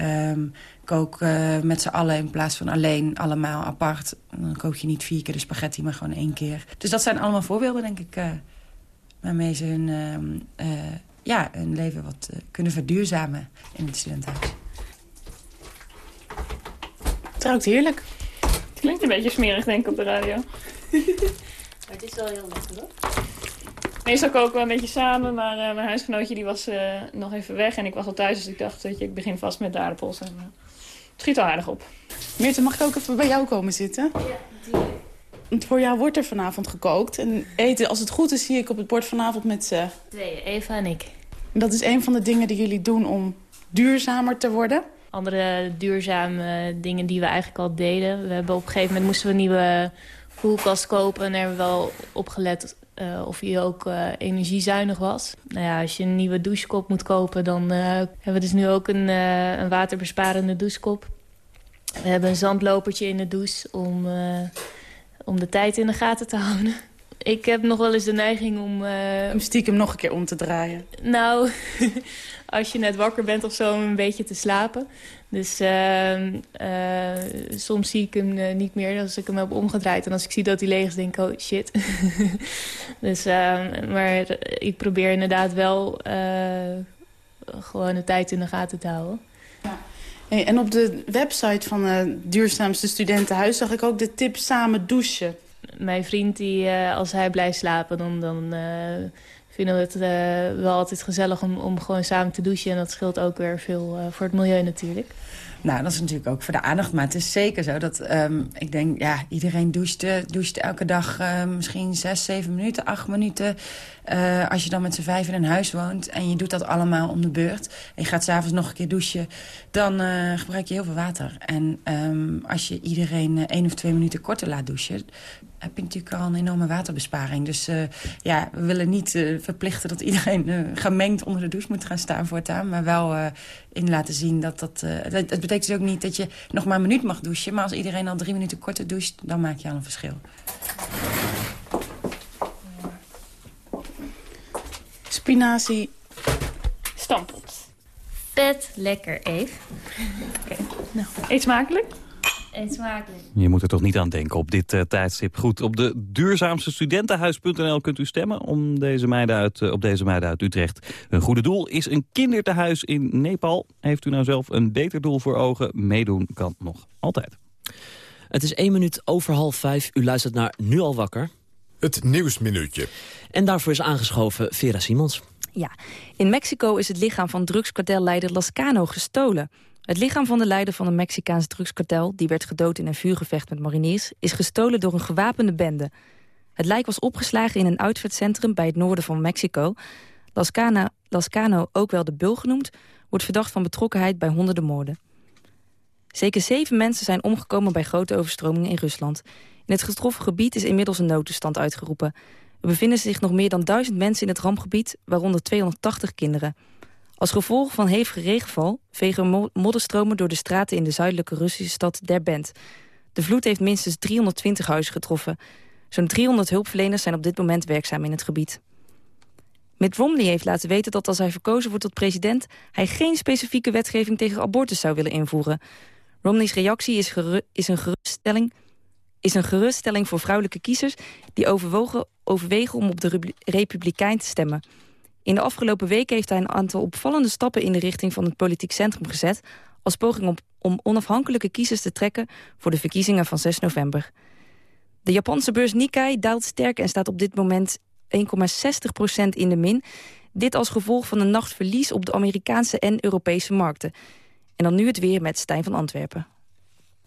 Um, kook uh, met z'n allen in plaats van alleen allemaal apart. Dan kook je niet vier keer de spaghetti, maar gewoon één keer. Dus dat zijn allemaal voorbeelden, denk ik, uh, waarmee ze hun... Ja, hun leven wat uh, kunnen verduurzamen in het studentenhuis. Het ruikt heerlijk. Het klinkt een beetje smerig, denk ik, op de radio. maar het is wel heel lekker, hoor. Meestal koken we een beetje samen, maar uh, mijn huisgenootje die was uh, nog even weg. En ik was al thuis, dus ik dacht, weet je, ik begin vast met de aardappels. En, uh, het schiet al aardig op. Meerte, mag ik ook even bij jou komen zitten? Ja, natuurlijk. Want voor jou wordt er vanavond gekookt. En eten, als het goed is, zie ik op het bord vanavond met z'n... Tweeën, Eva en ik. En dat is een van de dingen die jullie doen om duurzamer te worden. Andere duurzame dingen die we eigenlijk al deden. We hebben op een gegeven moment moesten we een nieuwe koelkast kopen. En daar hebben we wel op gelet uh, of die ook uh, energiezuinig was. Nou ja, als je een nieuwe douchekop moet kopen... dan uh, hebben we dus nu ook een, een waterbesparende douchekop. We hebben een zandlopertje in de douche om, om de tijd in de gaten te houden. Ik heb nog wel eens de neiging om... Om stiekem nog een keer om te draaien. Nou, als je net wakker bent of zo, om een beetje te slapen. Dus uh, uh, soms zie ik hem uh, niet meer als ik hem heb omgedraaid. En als ik zie dat hij leeg is, denk ik, oh shit. dus, ehm, maar ik probeer inderdaad wel eh, gewoon de tijd in de gaten te houden. En op de website van het Duurzaamste Studentenhuis zag ik ook de tip samen douchen. Mijn vriend, die, als hij blijft slapen, dan... dan vinden we het uh, wel altijd gezellig om, om gewoon samen te douchen. En dat scheelt ook weer veel uh, voor het milieu natuurlijk. Nou, dat is natuurlijk ook voor de aandacht. Maar het is zeker zo dat um, ik denk, ja, iedereen doucht, doucht elke dag uh, misschien zes, zeven minuten, acht minuten. Uh, als je dan met z'n vijf in een huis woont en je doet dat allemaal om de beurt... en je gaat s'avonds nog een keer douchen, dan uh, gebruik je heel veel water. En um, als je iedereen één of twee minuten korter laat douchen... heb je natuurlijk al een enorme waterbesparing. Dus ja, we willen niet verplichten dat iedereen gemengd onder de douche moet gaan staan voortaan... maar wel in laten zien dat dat... Het betekent dus ook niet dat je nog maar een minuut mag douchen... maar als iedereen al drie minuten korter doucht, dan maak je al een verschil. Spinazie. Stampot. Vet lekker, Eve. Okay. Nou, eet smakelijk. Eet smakelijk. Je moet er toch niet aan denken op dit uh, tijdstip. Goed, op de duurzaamste studentenhuis.nl kunt u stemmen om deze meiden uit, uh, op deze meiden uit Utrecht. Een goede doel is een kindertehuis in Nepal. Heeft u nou zelf een beter doel voor ogen? Meedoen kan nog altijd. Het is één minuut over half vijf. U luistert naar Nu al wakker. Het Nieuwsminuutje. En daarvoor is aangeschoven Vera Simons. Ja, in Mexico is het lichaam van drugskartelleider Lascano gestolen. Het lichaam van de leider van een Mexicaans drugskartel... die werd gedood in een vuurgevecht met mariniers... is gestolen door een gewapende bende. Het lijk was opgeslagen in een uitvaartcentrum bij het noorden van Mexico. Lascano, Lascano, ook wel de Bul genoemd... wordt verdacht van betrokkenheid bij honderden moorden. Zeker zeven mensen zijn omgekomen bij grote overstromingen in Rusland. In het getroffen gebied is inmiddels een noodtoestand uitgeroepen. Er bevinden zich nog meer dan duizend mensen in het rampgebied, waaronder 280 kinderen. Als gevolg van hevige regenval vegen modderstromen door de straten in de zuidelijke Russische stad Derbent. De vloed heeft minstens 320 huizen getroffen. Zo'n 300 hulpverleners zijn op dit moment werkzaam in het gebied. Mitt Romney heeft laten weten dat als hij verkozen wordt tot president... hij geen specifieke wetgeving tegen abortus zou willen invoeren. Romney's reactie is, is een geruststelling is een geruststelling voor vrouwelijke kiezers... die overwogen, overwegen om op de Republikein te stemmen. In de afgelopen weken heeft hij een aantal opvallende stappen... in de richting van het politiek centrum gezet... als poging om, om onafhankelijke kiezers te trekken... voor de verkiezingen van 6 november. De Japanse beurs Nikkei daalt sterk en staat op dit moment 1,60% in de min. Dit als gevolg van een nachtverlies op de Amerikaanse en Europese markten. En dan nu het weer met Stijn van Antwerpen.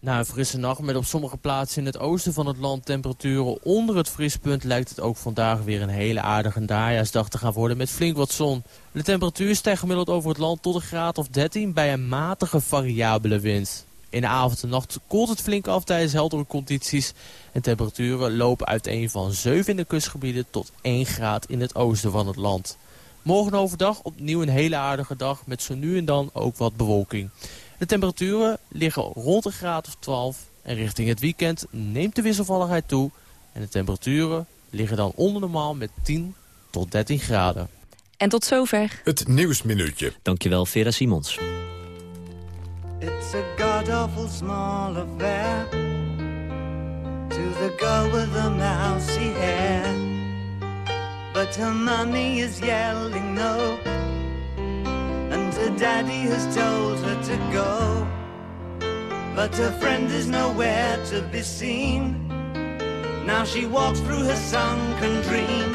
Na een frisse nacht met op sommige plaatsen in het oosten van het land temperaturen onder het vriespunt... lijkt het ook vandaag weer een hele aardige najaarsdag te gaan worden met flink wat zon. De temperatuur stijgt gemiddeld over het land tot een graad of 13 bij een matige variabele wind. In de avond en nacht koelt het flink af tijdens heldere condities. En temperaturen lopen uiteen van 7 in de kustgebieden tot 1 graad in het oosten van het land. Morgen overdag opnieuw een hele aardige dag met zo nu en dan ook wat bewolking. De temperaturen liggen rond een graad of 12 en richting het weekend neemt de wisselvalligheid toe. En de temperaturen liggen dan onder normaal met 10 tot 13 graden. En tot zover. Het Nieuwsminuutje. Dankjewel Vera Simons. It's a god-awful small affair To the girl with the mousy hair But her mommy is yelling no her daddy has told her to go. But her friend is nowhere to be seen. Now she walks through her sunken dream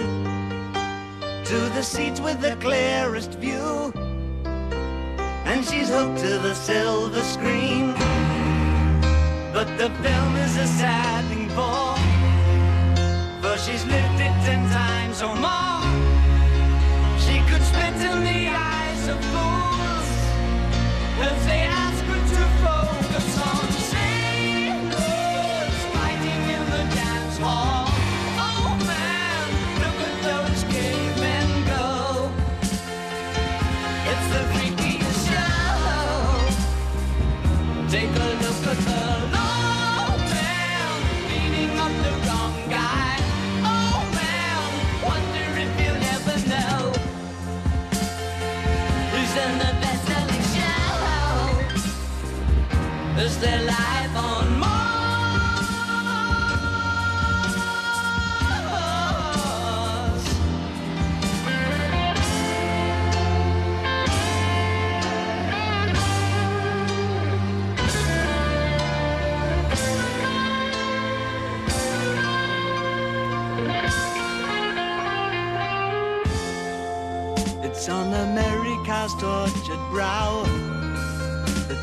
To the seat with the clearest view. And she's hooked to the silver screen. But the film is a sad thing for For she's lived it ten times or more. She could spit in the eyes of fools and say there life on Mars? It's on America's tortured brow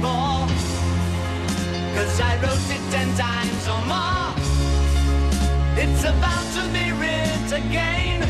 more. Cause I wrote it ten times or more. It's about to be writ again.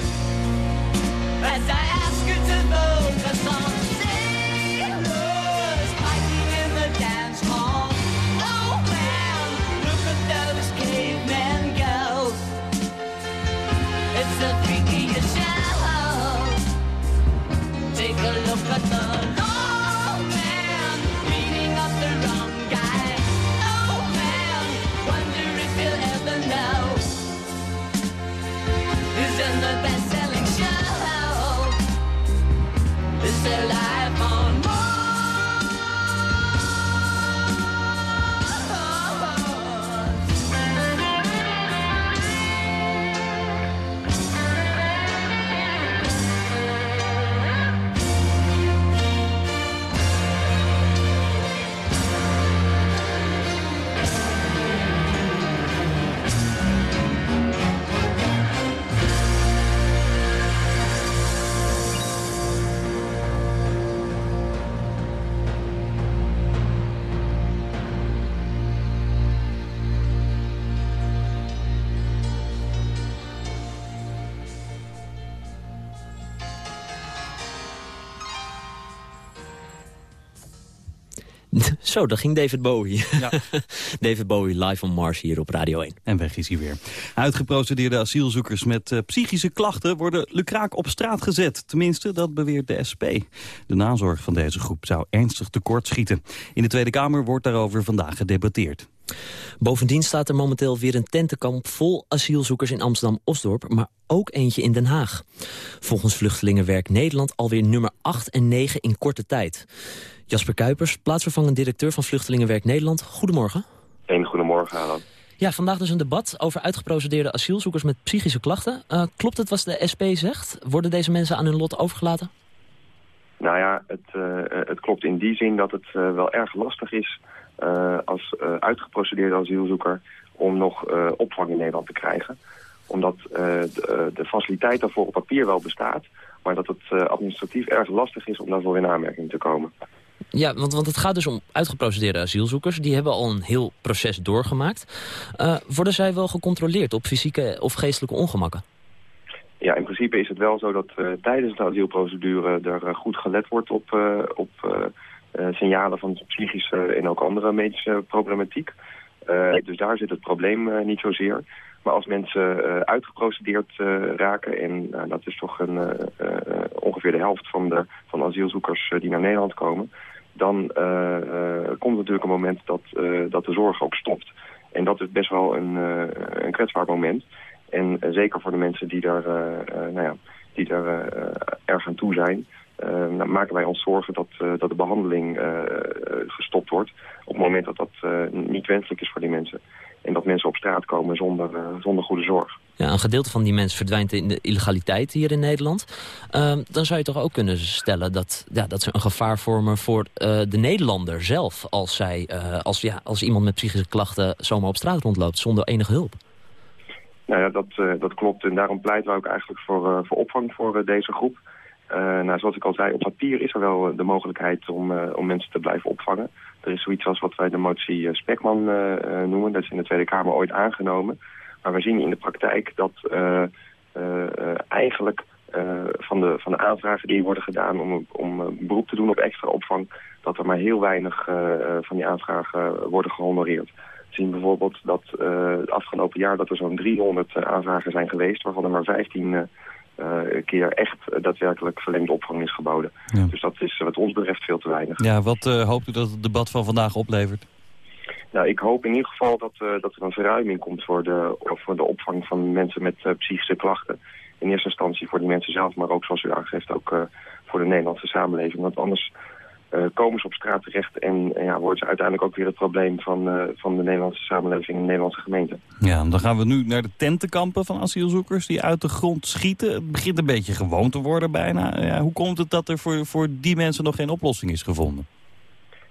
Zo, daar ging David Bowie. David Bowie live on Mars hier op Radio 1. En weg is hij weer. Uitgeprocedeerde asielzoekers met eh, psychische klachten worden lukraak op straat gezet. Tenminste, dat beweert de SP. De nazorg van deze groep zou ernstig tekortschieten. In de Tweede Kamer wordt daarover vandaag gedebatteerd. Bovendien staat er momenteel weer een tentenkamp vol asielzoekers in Amsterdam-Osdorp, maar ook eentje in Den Haag. Volgens Vluchtelingenwerk Nederland alweer nummer 8 en 9 in korte tijd. Jasper Kuipers, plaatsvervangend directeur van Vluchtelingenwerk Nederland. Goedemorgen. Een goedemorgen, Alan. Ja, vandaag dus een debat over uitgeprocedeerde asielzoekers met psychische klachten. Uh, klopt het wat de SP zegt? Worden deze mensen aan hun lot overgelaten? Nou ja, het, uh, het klopt in die zin dat het uh, wel erg lastig is als uh, uitgeprocedeerde asielzoeker om nog uh, opvang in Nederland te krijgen. Omdat de, de, faciliteit daarvoor op papier wel bestaat, maar dat het administratief erg lastig is om daarvoor in aanmerking te komen. Ja, want, want het gaat dus om uitgeprocedeerde asielzoekers. Die hebben al een heel proces doorgemaakt. worden zij wel gecontroleerd op fysieke of geestelijke ongemakken? Ja, in principe is het wel zo dat tijdens de asielprocedure er goed gelet wordt op... op signalen van psychische en ook andere medische problematiek. Uh, dus daar zit het probleem uh, niet zozeer. Maar als mensen uitgeprocedeerd raken, en dat is toch een, ongeveer de helft van de van asielzoekers die naar Nederland komen, dan komt natuurlijk een moment dat, dat de zorg ook stopt. En dat is best wel een, een kwetsbaar moment. En zeker voor de mensen die daar, nou ja, die daar erg aan toe zijn, nou, maken wij ons zorgen dat, uh, dat de behandeling uh, gestopt wordt. Op het moment dat dat niet wenselijk is voor die mensen. En dat mensen op straat komen zonder, zonder goede zorg. Ja, een gedeelte van die mensen verdwijnt in de illegaliteit hier in Nederland. Ehm, dan zou je toch ook kunnen stellen dat, ja, dat ze een gevaar vormen voor de Nederlander zelf. Als, zij, als, ja, als iemand met psychische klachten zomaar op straat rondloopt zonder enige hulp. Nou ja, dat, dat klopt. En daarom pleiten we ook eigenlijk voor, voor opvang voor deze groep. Uh, nou, zoals ik al zei, op papier is er wel de mogelijkheid om, uh, om mensen te blijven opvangen. Er is zoiets als wat wij de motie Spekman noemen. Dat is in de Tweede Kamer ooit aangenomen. Maar we zien in de praktijk dat eigenlijk van, de, van de aanvragen die worden gedaan om, om beroep te doen op extra opvang, dat er maar heel weinig van die aanvragen worden gehonoreerd. We zien bijvoorbeeld dat het afgelopen jaar dat er zo'n 300 aanvragen zijn geweest, waarvan er maar 15 keer echt daadwerkelijk verlengde opvang is geboden. Dus dat is wat ons betreft veel te weinig. Ja, wat hoopt u dat het debat van vandaag oplevert? Nou, ik hoop in ieder geval dat, uh, dat er een verruiming komt voor de, voor de opvang van mensen met uh, psychische klachten. In eerste instantie voor die mensen zelf, maar ook zoals u aangeeft ook uh, voor de Nederlandse samenleving. Want anders komen ze op straat terecht en ja, wordt ze uiteindelijk ook weer het probleem van, van de Nederlandse samenleving en de Nederlandse gemeente. Ja, dan gaan we nu naar de tentenkampen van asielzoekers die uit de grond schieten. Het begint een beetje gewoon te worden bijna. Ja, hoe komt het dat er voor, voor die mensen nog geen oplossing is gevonden?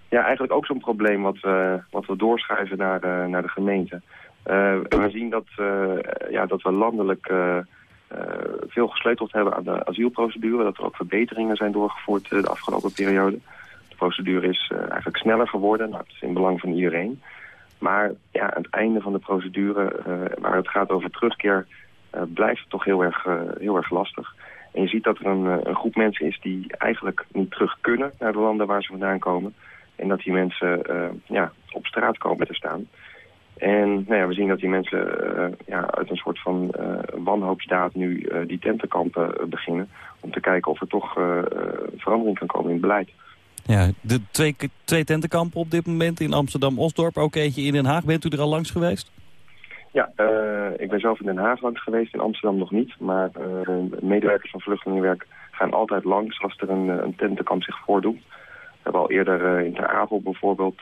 ja, eigenlijk ook zo'n probleem wat we, wat we doorschuiven naar de, naar de gemeente. Uh, we zien dat, uh, ja, dat we landelijk uh, veel gesleuteld hebben aan de asielprocedure. Dat er ook verbeteringen zijn doorgevoerd de afgelopen periode. Procedure is eigenlijk sneller geworden. Nou, dat is in belang van iedereen. Maar ja, aan het einde van de procedure, waar het gaat over terugkeer, blijft het toch heel erg, heel erg lastig. En je ziet dat er een, een groep mensen is die eigenlijk niet terug kunnen naar de landen waar ze vandaan komen. En dat die mensen ja, op straat komen te staan. En nou ja, we zien dat die mensen ja, uit een soort van uh, wanhoopsdaad nu die tentenkampen beginnen. Om te kijken of er toch verandering kan komen in beleid. Ja, de twee, twee tentenkampen op dit moment in Amsterdam-Osdorp. Ook eentje in Den Haag. Bent u er al langs geweest? Ja, ik ben zelf in Den Haag langs geweest, in Amsterdam nog niet. Maar medewerkers van Vluchtelingenwerk gaan altijd langs als er een, een tentenkamp zich voordoet. We hebben al eerder in Ter Apel bijvoorbeeld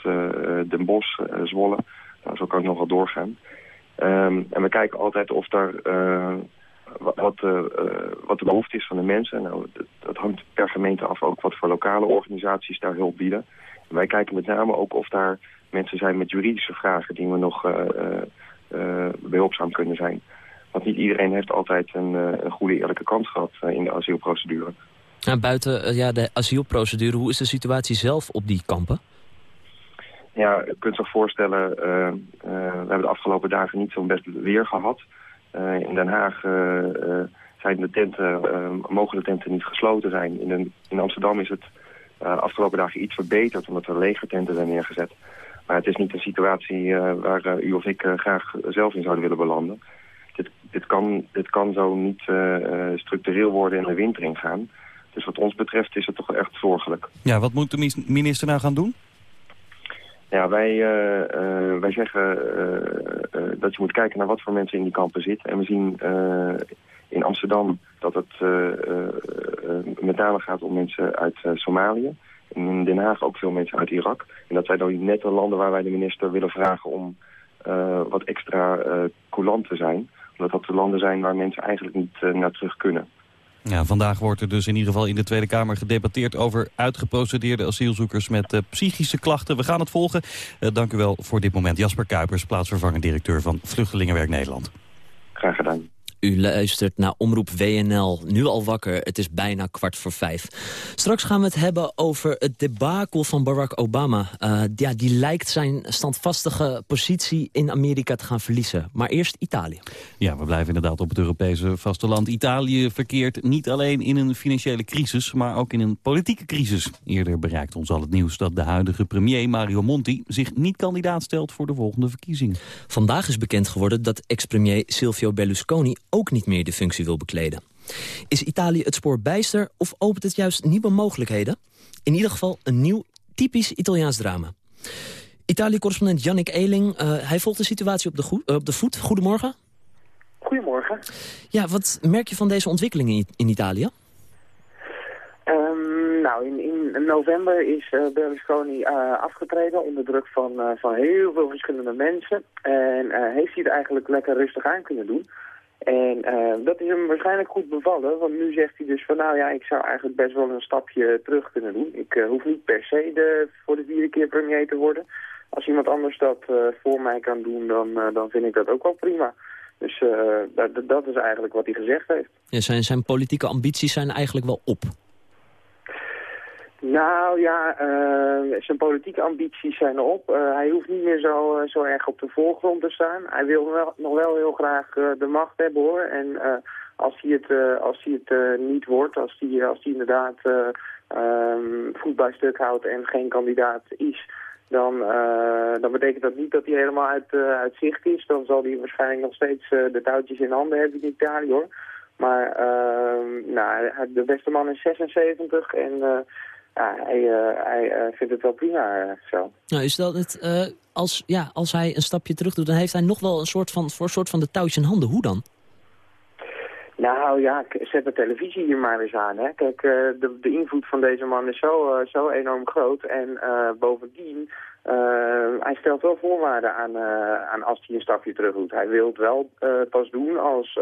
Den Bosch, Zwolle. Nou, zo kan het nog doorgaan. Um, en we kijken altijd of daar wat, wat de behoefte is van de mensen. Nou, dat, dat, hangt per gemeente af ook wat voor lokale organisaties daar hulp bieden. En wij kijken met name ook of daar mensen zijn met juridische vragen die we nog behulpzaam kunnen zijn. Want niet iedereen heeft altijd een, een goede eerlijke kans gehad in de asielprocedure. Nou, buiten ja, de asielprocedure, hoe is de situatie zelf op die kampen? Ja, je kunt zich voorstellen, uh, uh, we hebben de afgelopen dagen niet zo'n best weer gehad. In Den Haag zijn de tenten, mogen de tenten niet gesloten zijn. In, de, in Amsterdam is het afgelopen dagen iets verbeterd omdat er legertenten zijn neergezet. Maar het is niet een situatie waar u of ik graag zelf in zouden willen belanden. Dit, dit, kan, dit kan zo niet structureel worden en de winter ingaan. Dus wat ons betreft is het toch echt zorgelijk. Ja, wat moet de minister nou gaan doen? Ja, wij, uh, wij zeggen uh, dat je moet kijken naar wat voor mensen in die kampen zitten. En we zien in Amsterdam dat het met name gaat om mensen uit Somalië. En in Den Haag ook veel mensen uit Irak. En dat zijn dan net de landen waar wij de minister willen vragen om wat extra coulant te zijn. Omdat dat de landen zijn waar mensen eigenlijk niet naar terug kunnen. Ja, vandaag wordt er dus in ieder geval in de Tweede Kamer gedebatteerd over uitgeprocedeerde asielzoekers met uh, psychische klachten. We gaan het volgen. Uh, dank u wel voor dit moment. Jasper Kuipers, plaatsvervangend directeur van Vluchtelingenwerk Nederland. Graag gedaan. U luistert naar Omroep WNL, nu al wakker. Het is bijna kwart voor vijf. Straks gaan we het hebben over het debakel van Barack Obama. Uh, ja, die lijkt zijn standvastige positie in Amerika te gaan verliezen. Maar eerst Italië. Ja, we blijven inderdaad op het Europese vasteland. Italië verkeert niet alleen in een financiële crisis, maar ook in een politieke crisis. Eerder bereikt ons al het nieuws dat de huidige premier Mario Monti... zich niet kandidaat stelt voor de volgende verkiezingen. Vandaag is bekend geworden dat ex-premier Silvio Berlusconi ook niet meer de functie wil bekleden. Is Italië het spoor bijster of opent het juist nieuwe mogelijkheden? In ieder geval een nieuw, typisch Italiaans drama. Italië-correspondent Jannik Eeling, uh, hij volgt de situatie op de, uh, op de voet. Goedemorgen. Goedemorgen. Ja, wat merk je van deze ontwikkelingen in, in Italië? Um, nou, in, in, november is uh, Berlusconi uh, afgetreden onder druk van, uh, van heel veel verschillende mensen. En heeft hij het eigenlijk lekker rustig aan kunnen doen. En uh, dat is hem waarschijnlijk goed bevallen, want nu zegt hij dus van nou ja, ik zou eigenlijk best wel een stapje terug kunnen doen. Ik uh, hoef niet per se de, voor de vierde keer premier te worden. Als iemand anders dat uh, voor mij kan doen, dan, dan vind ik dat ook wel prima. Dus dat, dat is eigenlijk wat hij gezegd heeft. Ja, zijn, zijn politieke ambities zijn eigenlijk wel op. Nou ja, uh, zijn politieke ambities zijn op. Uh, hij hoeft niet meer zo, uh, zo erg op de voorgrond te staan. Hij wil wel, nog wel heel graag de macht hebben hoor. En als hij het, eh, als hij het eh, niet wordt, als hij als die inderdaad um, voet bij stuk houdt en geen kandidaat is, dan, dan betekent dat niet dat hij helemaal uit, uit zicht is. Dan zal hij waarschijnlijk nog steeds de touwtjes in handen hebben in Italië hoor. Maar ehm, nou, de beste man is 76 en ja, hij, hij vindt het wel prima zo. Nou, is dat het, als, ja, als hij een stapje terug doet, dan heeft hij nog wel een soort van, voor een soort van de touwtjes in handen. Hoe dan? Nou ja, zet de televisie hier maar eens aan. Hè. Kijk, uh, de, de invloed van deze man is zo, uh, zo enorm groot. En uh, bovendien, hij stelt wel voorwaarden aan, aan als hij een stapje terug doet. Hij wil het wel pas doen als,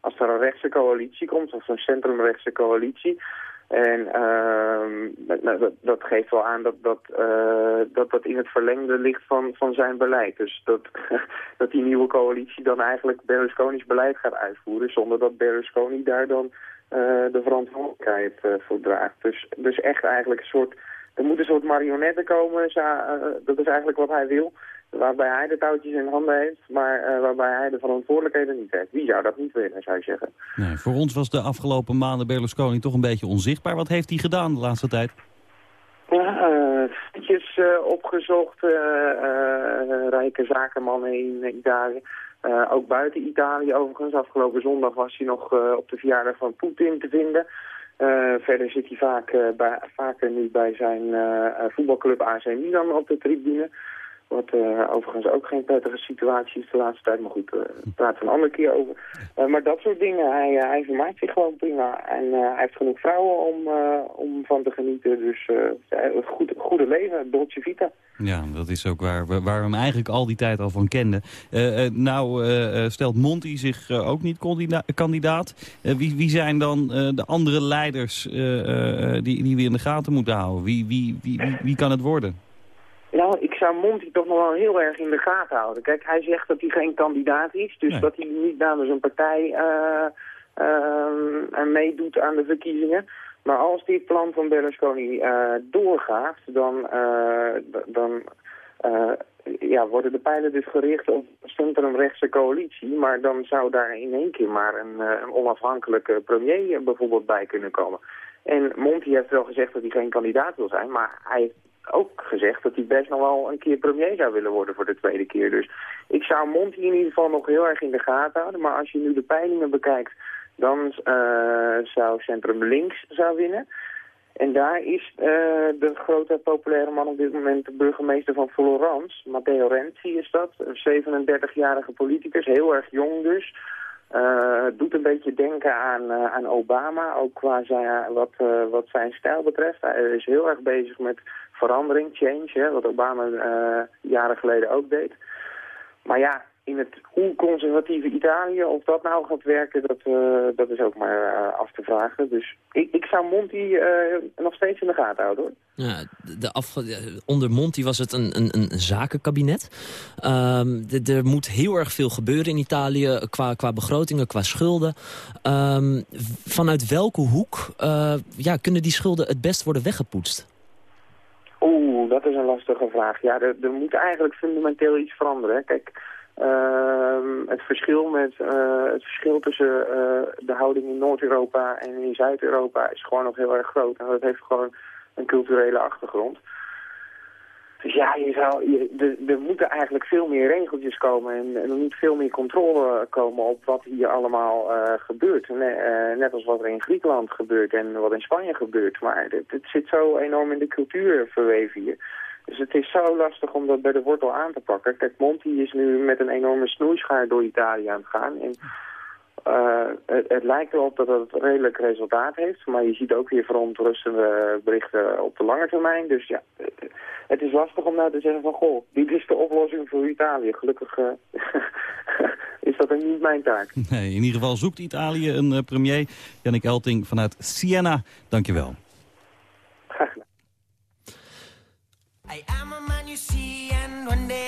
als er een rechtse coalitie komt, of een centrumrechtse coalitie. En uh, dat, dat, geeft wel aan dat dat, uh, dat dat in het verlengde ligt van, van zijn beleid. Dus dat, dat die nieuwe coalitie dan eigenlijk Berlusconi's beleid gaat uitvoeren... zonder dat Berlusconi daar dan uh, de verantwoordelijkheid uh, voor draagt. Dus, dus echt eigenlijk een soort... Er moet een soort marionetten komen, dat is eigenlijk wat hij wil waarbij hij de touwtjes in handen heeft, maar uh, waarbij hij de verantwoordelijkheden niet heeft. Wie zou dat niet willen, zou je zeggen? Nee, voor ons was de afgelopen maanden Berlusconi toch een beetje onzichtbaar. Wat heeft hij gedaan de laatste tijd? Ja, uh, uh, opgezocht, rijke zakenmannen in Italië. ook buiten Italië overigens. Afgelopen zondag was hij nog op de verjaardag van Poetin te vinden. verder zit hij vaak, bij, vaker nu bij zijn voetbalclub AC Milan op de tribune. Wat uh, overigens ook geen prettige situatie is de laatste tijd. Maar goed, uh, daar praten we een andere keer over. Uh, maar dat soort dingen, hij, hij vermaakt zich gewoon prima. En hij heeft genoeg vrouwen om, om van te genieten. Dus het goede, goede leven, Dolce Vita. Ja, dat is ook waar, waar we hem eigenlijk al die tijd al van kenden. nou, stelt Monti zich ook niet kandidaat. wie, wie zijn dan de andere leiders die, die we in de gaten moeten houden? Wie, wie, wie, wie, wie kan het worden? Nou, ik zou Monti toch nog wel heel erg in de gaten houden. Kijk, hij zegt dat hij geen kandidaat is, dus dat hij niet namens een partij uh, uh, meedoet aan de verkiezingen. Maar als dit plan van Berlusconi uh, doorgaat, dan, dan ja, worden de pijlen dus gericht op een centrumrechtse coalitie. Maar dan zou daar in één keer maar een, een onafhankelijke premier bijvoorbeeld bij kunnen komen. En Monti heeft wel gezegd dat hij geen kandidaat wil zijn, maar hij heeft ook gezegd dat hij best nog wel een keer premier zou willen worden voor de tweede keer. Dus ik zou Monti in ieder geval nog heel erg in de gaten houden. Maar als je nu de peilingen bekijkt, dan uh, zou Centrum Links zou winnen. En daar is uh, de grote populaire man op dit moment de burgemeester van Florence. Matteo Renzi is dat, een 37-jarige politicus, heel erg jong dus. Uh, doet een beetje denken aan, aan Obama, ook qua zijn, wat, wat zijn stijl betreft. Hij is heel erg bezig met verandering, change, hè, wat Obama jaren geleden ook deed. Maar ja, in het conservatieve Italië, of dat nou gaat werken, dat, dat is ook maar af te vragen. Dus ik, ik zou Monti nog steeds in de gaten houden hoor. Ja, de onder Monti was het een, een, een zakenkabinet. Um, er moet heel erg veel gebeuren in Italië qua, qua begrotingen, qua schulden. Um, vanuit welke hoek ja, kunnen die schulden het best worden weggepoetst? Oeh, dat is een lastige vraag. Ja, er, er moet eigenlijk fundamenteel iets veranderen. Kijk, uh, het, verschil met, uh, het verschil tussen uh, de houding in Noord-Europa en in Zuid-Europa is gewoon nog heel erg groot. En dat heeft gewoon een culturele achtergrond. Dus ja, je zou, je, er moeten eigenlijk veel meer regeltjes komen en, en er moet veel meer controle komen op wat hier allemaal uh, gebeurt. Ne, uh, net als wat er in Griekenland gebeurt en wat in Spanje gebeurt. Maar het, het, zit zo enorm in de cultuur verweven hier. Dus het is zo lastig om dat bij de wortel aan te pakken. Kijk, Monti is nu met een enorme snoeischaar door Italië aan het gaan. En uh, het, het, lijkt erop dat het redelijk resultaat heeft, maar je ziet ook weer verontrustende berichten op de lange termijn. Dus ja, het is lastig om nou te zeggen van, goh, dit is de oplossing voor Italië. Gelukkig uh, is dat ook niet mijn taak. Nee, in ieder geval zoekt Italië een uh, premier. Jannik Elting vanuit Siena, dankjewel. Graag gedaan. I am a man you see and one day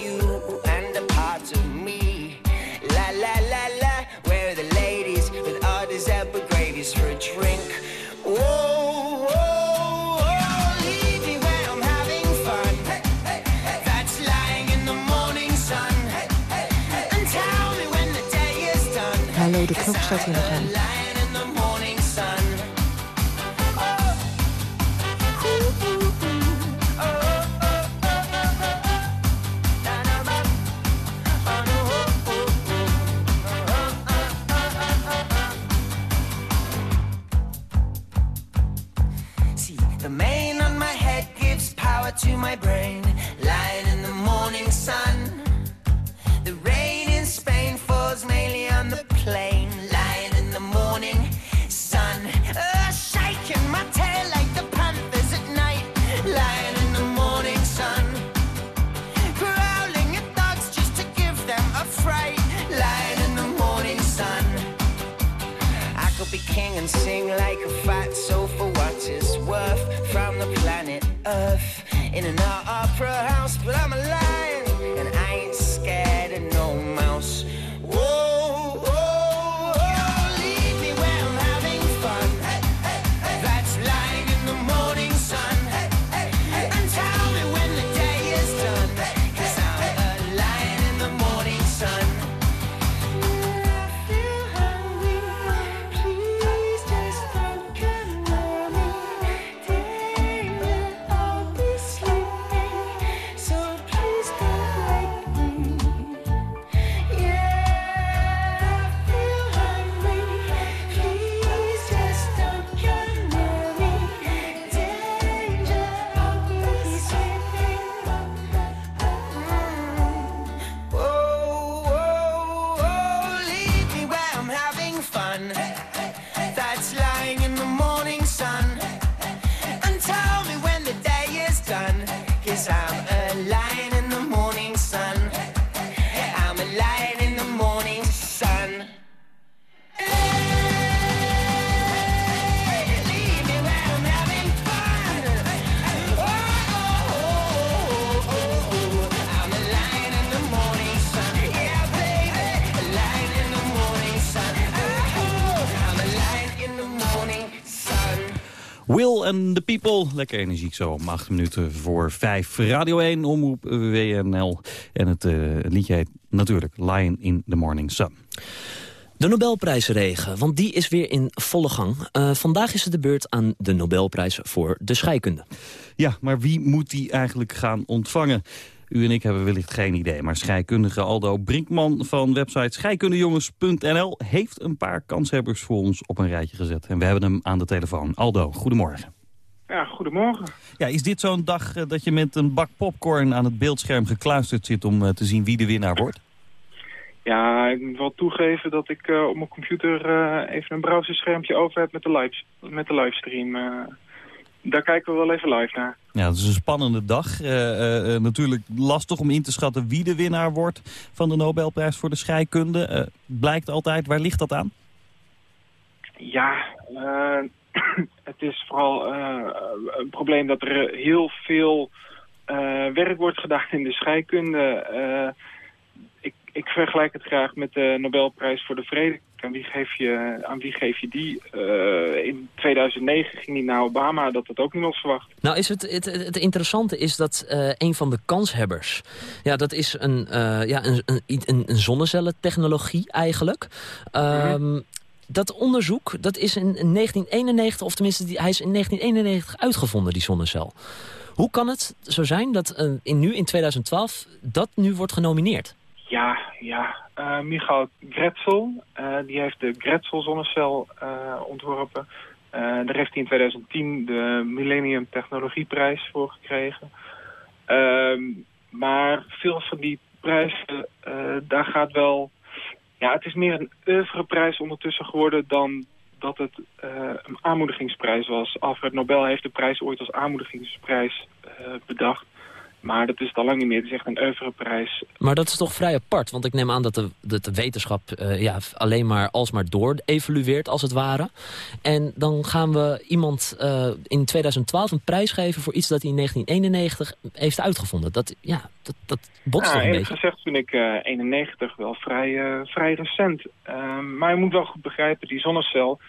Klok staat aan. Opera house, but I'm a Lekker energiek zo om acht minuten voor vijf. Radio 1, Omroep WNL. En het eh, liedje heet natuurlijk Lion in the Morning Sun. De Nobelprijsregen, want die is weer in volle gang. Eh, vandaag is het de beurt aan de Nobelprijs voor de scheikunde. Ja, maar wie moet die eigenlijk gaan ontvangen? U en ik hebben wellicht geen idee, maar scheikundige Aldo Brinkman van website scheikundejongens.nl heeft een paar kanshebbers voor ons op een rijtje gezet. En we hebben hem aan de telefoon. Aldo, goedemorgen. Ja, goedemorgen. Ja, is dit zo'n dag eh, dat je met een bak popcorn aan het beeldscherm gekluisterd zit om eh, te zien wie de winnaar wordt? Ja, ik moet wel toegeven dat ik eh, op mijn computer even een browserschermpje over heb met de, live, met de livestream. daar kijken we wel even live naar. Ja, het is een spannende dag. Natuurlijk lastig om in te schatten wie de winnaar wordt van de Nobelprijs voor de scheikunde. Blijkt altijd, waar ligt dat aan? Ja, eh, het is vooral eh, een probleem dat er heel veel eh, werk wordt gedaan in de scheikunde. Eh, ik, ik vergelijk het graag met de Nobelprijs voor de Vrede. Aan wie geef je, aan wie geef je die? In 2009 ging die naar Obama, dat had ook niemand verwacht. Nou, is het, het, het interessante is dat een van de kanshebbers... ja, dat is een, ja, een, een, een, zonnecellentechnologie eigenlijk. Ehm, Dat onderzoek, dat is in 1991, of tenminste, hij is in 1991 uitgevonden, die zonnecel. Hoe kan het zo zijn dat eh, in, nu in 2012 dat nu wordt genomineerd? Ja, ja. Eh Michael Gretzel, eh, die heeft de Gretzel-zonnecel ontworpen. Daar heeft hij in 2010 de Millennium Technologieprijs voor gekregen. Ehm, maar veel van die prijzen, daar gaat wel... Ja, het is meer een oeuvreprijs ondertussen geworden dan dat het eh, een aanmoedigingsprijs was. Alfred Nobel heeft de prijs ooit als aanmoedigingsprijs eh, bedacht. Maar dat is het al lang niet meer. Het is echt een oeuvreprijs. Maar dat is toch vrij apart, want ik neem aan dat de, dat de wetenschap eh, ja, alleen maar alsmaar door evolueert als het ware. En dan gaan we iemand uh, in 2012 een prijs geven voor iets dat hij in 1991 heeft uitgevonden. Dat, ja, dat, dat botst ja, toch een beetje. gezegd vind ik uh, 91 wel vrij, vrij recent. Ehm, maar je moet wel goed begrijpen, die zonnecel...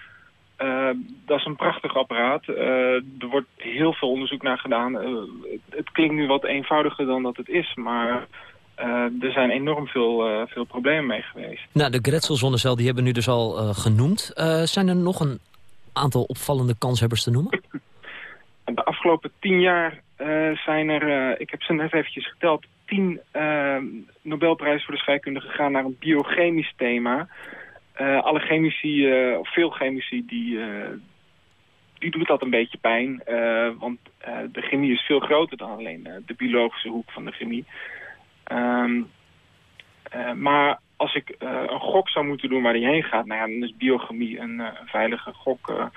Uh, dat is een prachtig apparaat. Uh, er wordt heel veel onderzoek naar gedaan. Uh, het klinkt nu wat eenvoudiger dan dat het is, maar er zijn enorm veel, veel problemen mee geweest. Nou, de Gretzel-zonnecel die hebben we nu dus al genoemd. zijn er nog een aantal opvallende kanshebbers te noemen? De afgelopen tien jaar zijn er, ik heb ze net eventjes geteld, tien Nobelprijzen voor de scheikunde gegaan naar een biochemisch thema... Uh, alle chemici, uh, of veel chemici, die, uh, die doet dat een beetje pijn. want de chemie is veel groter dan alleen de biologische hoek van de chemie. Um, maar als ik een gok zou moeten doen waar die heen gaat, nou ja, dan is biochemie een, een veilige gok. ik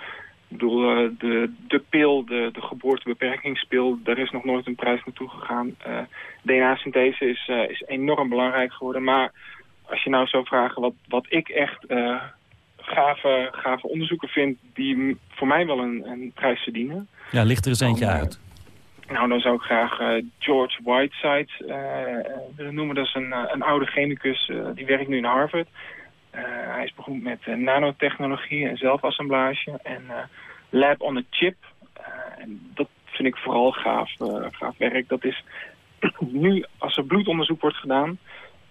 bedoel, de, de pil, de, de geboortebeperkingspil, daar is nog nooit een prijs naartoe gegaan. DNA-synthese is, is enorm belangrijk geworden, maar als je nou zou vragen wat, wat ik echt uh, gave, gave onderzoeken vind... die voor mij wel een, een prijs verdienen. Ja, licht er eens eentje uit. Nou, dan zou ik graag uh, George Whiteside willen noemen. Dat is een, een oude chemicus, die werkt nu in Harvard. hij is begonnen met nanotechnologie en zelfassemblage en lab on a chip. en dat vind ik vooral gaaf, gaaf werk. Dat is nu, als er bloedonderzoek wordt gedaan...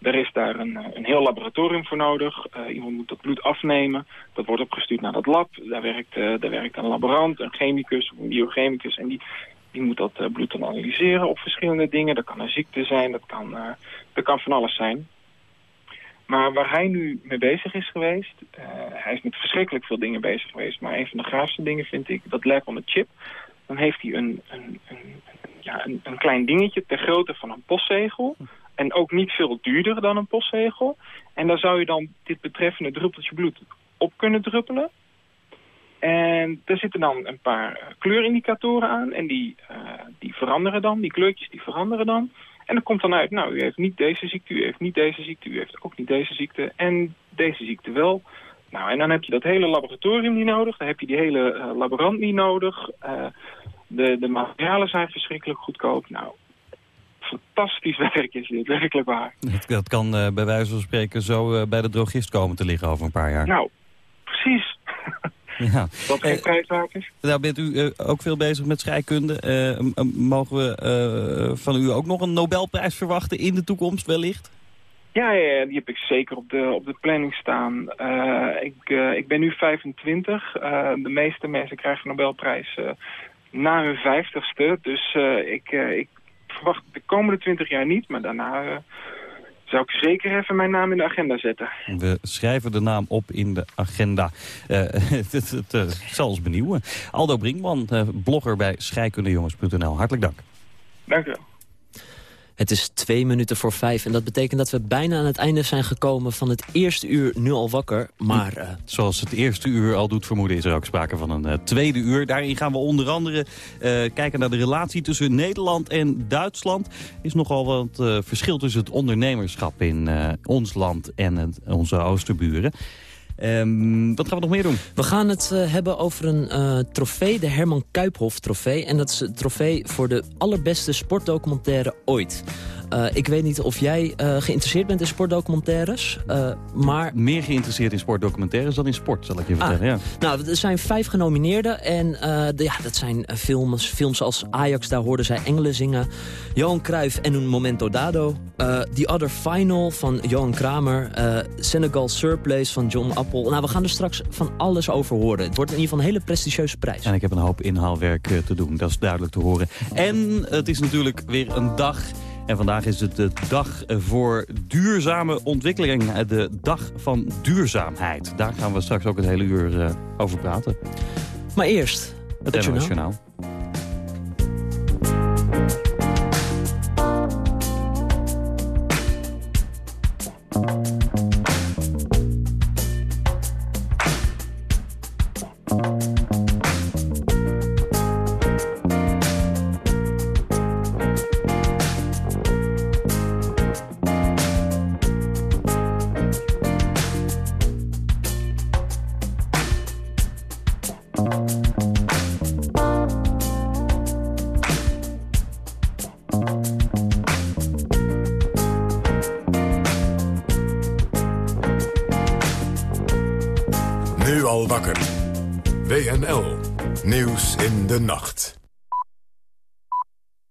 Er is daar een, eh, een heel laboratorium voor nodig. Uh, iemand moet dat bloed afnemen. Dat wordt opgestuurd naar dat lab. Daar werkt, uh, daar werkt een laborant, een chemicus een biochemicus. En die, die moet dat bloed dan analyseren op verschillende dingen. Dat kan een ziekte zijn, dat kan, dat kan van alles zijn. Maar waar hij nu mee bezig is geweest... hij is met verschrikkelijk veel dingen bezig geweest... maar een van de gaafste dingen vind ik dat lab on a chip. Dan heeft hij een, een, een, ja, een klein dingetje ter grootte van een postzegel... En ook niet veel duurder dan een postzegel. En daar zou je dan dit betreffende druppeltje bloed op kunnen druppelen. En er zitten dan een paar uh, kleurindicatoren aan. En die, uh, die veranderen dan. Die kleurtjes die veranderen dan. En dan komt dan uit, nou, u heeft niet deze ziekte, u heeft niet deze ziekte, u heeft ook niet deze ziekte. En deze ziekte wel. Nou, en dan heb je dat hele laboratorium niet nodig. Dan heb je die hele uh, laborant niet nodig. de, de materialen zijn verschrikkelijk goedkoop. Nou, fantastisch werk is dit, werkelijk waar. Dat, dat kan uh, bij wijze van spreken zo uh, bij de drogist komen te liggen over een paar jaar. Nou, precies. Ja. Dat geen prijszaak is. Nou bent u uh, ook veel bezig met scheikunde. mogen we van u ook nog een Nobelprijs verwachten in de toekomst wellicht? Ja, ja, die heb ik zeker op de, op de planning staan. ik, ik ben nu 25. de meeste mensen krijgen een Nobelprijs na hun vijftigste. Dus ik, ik verwacht de komende twintig jaar niet, maar daarna uh, zou ik zeker even mijn naam in de agenda zetten. We schrijven de naam op in de agenda. Uh, het, het, het uh, zal ons benieuwen. Aldo Brinkman, blogger bij scheikundejongens.nl. Hartelijk dank. Dank u wel. Het is twee minuten voor vijf en dat betekent dat we bijna aan het einde zijn gekomen van het eerste uur nu al wakker. Maar, uh... Zoals het eerste uur al doet vermoeden is er ook sprake van een uh, tweede uur. Daarin gaan we onder andere uh, kijken naar de relatie tussen Nederland en Duitsland. Er is nogal wat verschil tussen het ondernemerschap in ons land en het, onze oosterburen. Um, wat gaan we nog meer doen? We gaan het uh, hebben over een uh, trofee, de Herman Kuiphof trofee. En dat is het trofee voor de allerbeste sportdocumentaire ooit. Uh, ik weet niet of jij uh, geïnteresseerd bent in sportdocumentaires, uh, maar... Meer geïnteresseerd in sportdocumentaires dan in sport, zal ik je vertellen. Ah, ja. Nou, er zijn vijf genomineerden en de, ja, dat zijn films, films als Ajax, daar hoorden zij engelen zingen. Johan Cruijff en Un Momento Dado. The Other Final van Johan Kramer. Senegal Surplace van John Appel. Nou, we gaan er straks van alles over horen. Het wordt in ieder geval een hele prestigieuze prijs. En ik heb een hoop inhaalwerk te doen, dat is duidelijk te horen. En het is natuurlijk weer een dag... En vandaag is het de dag voor duurzame ontwikkeling. De dag van duurzaamheid. Daar gaan we straks ook het hele uur uh, over praten. Maar eerst het, het journaal.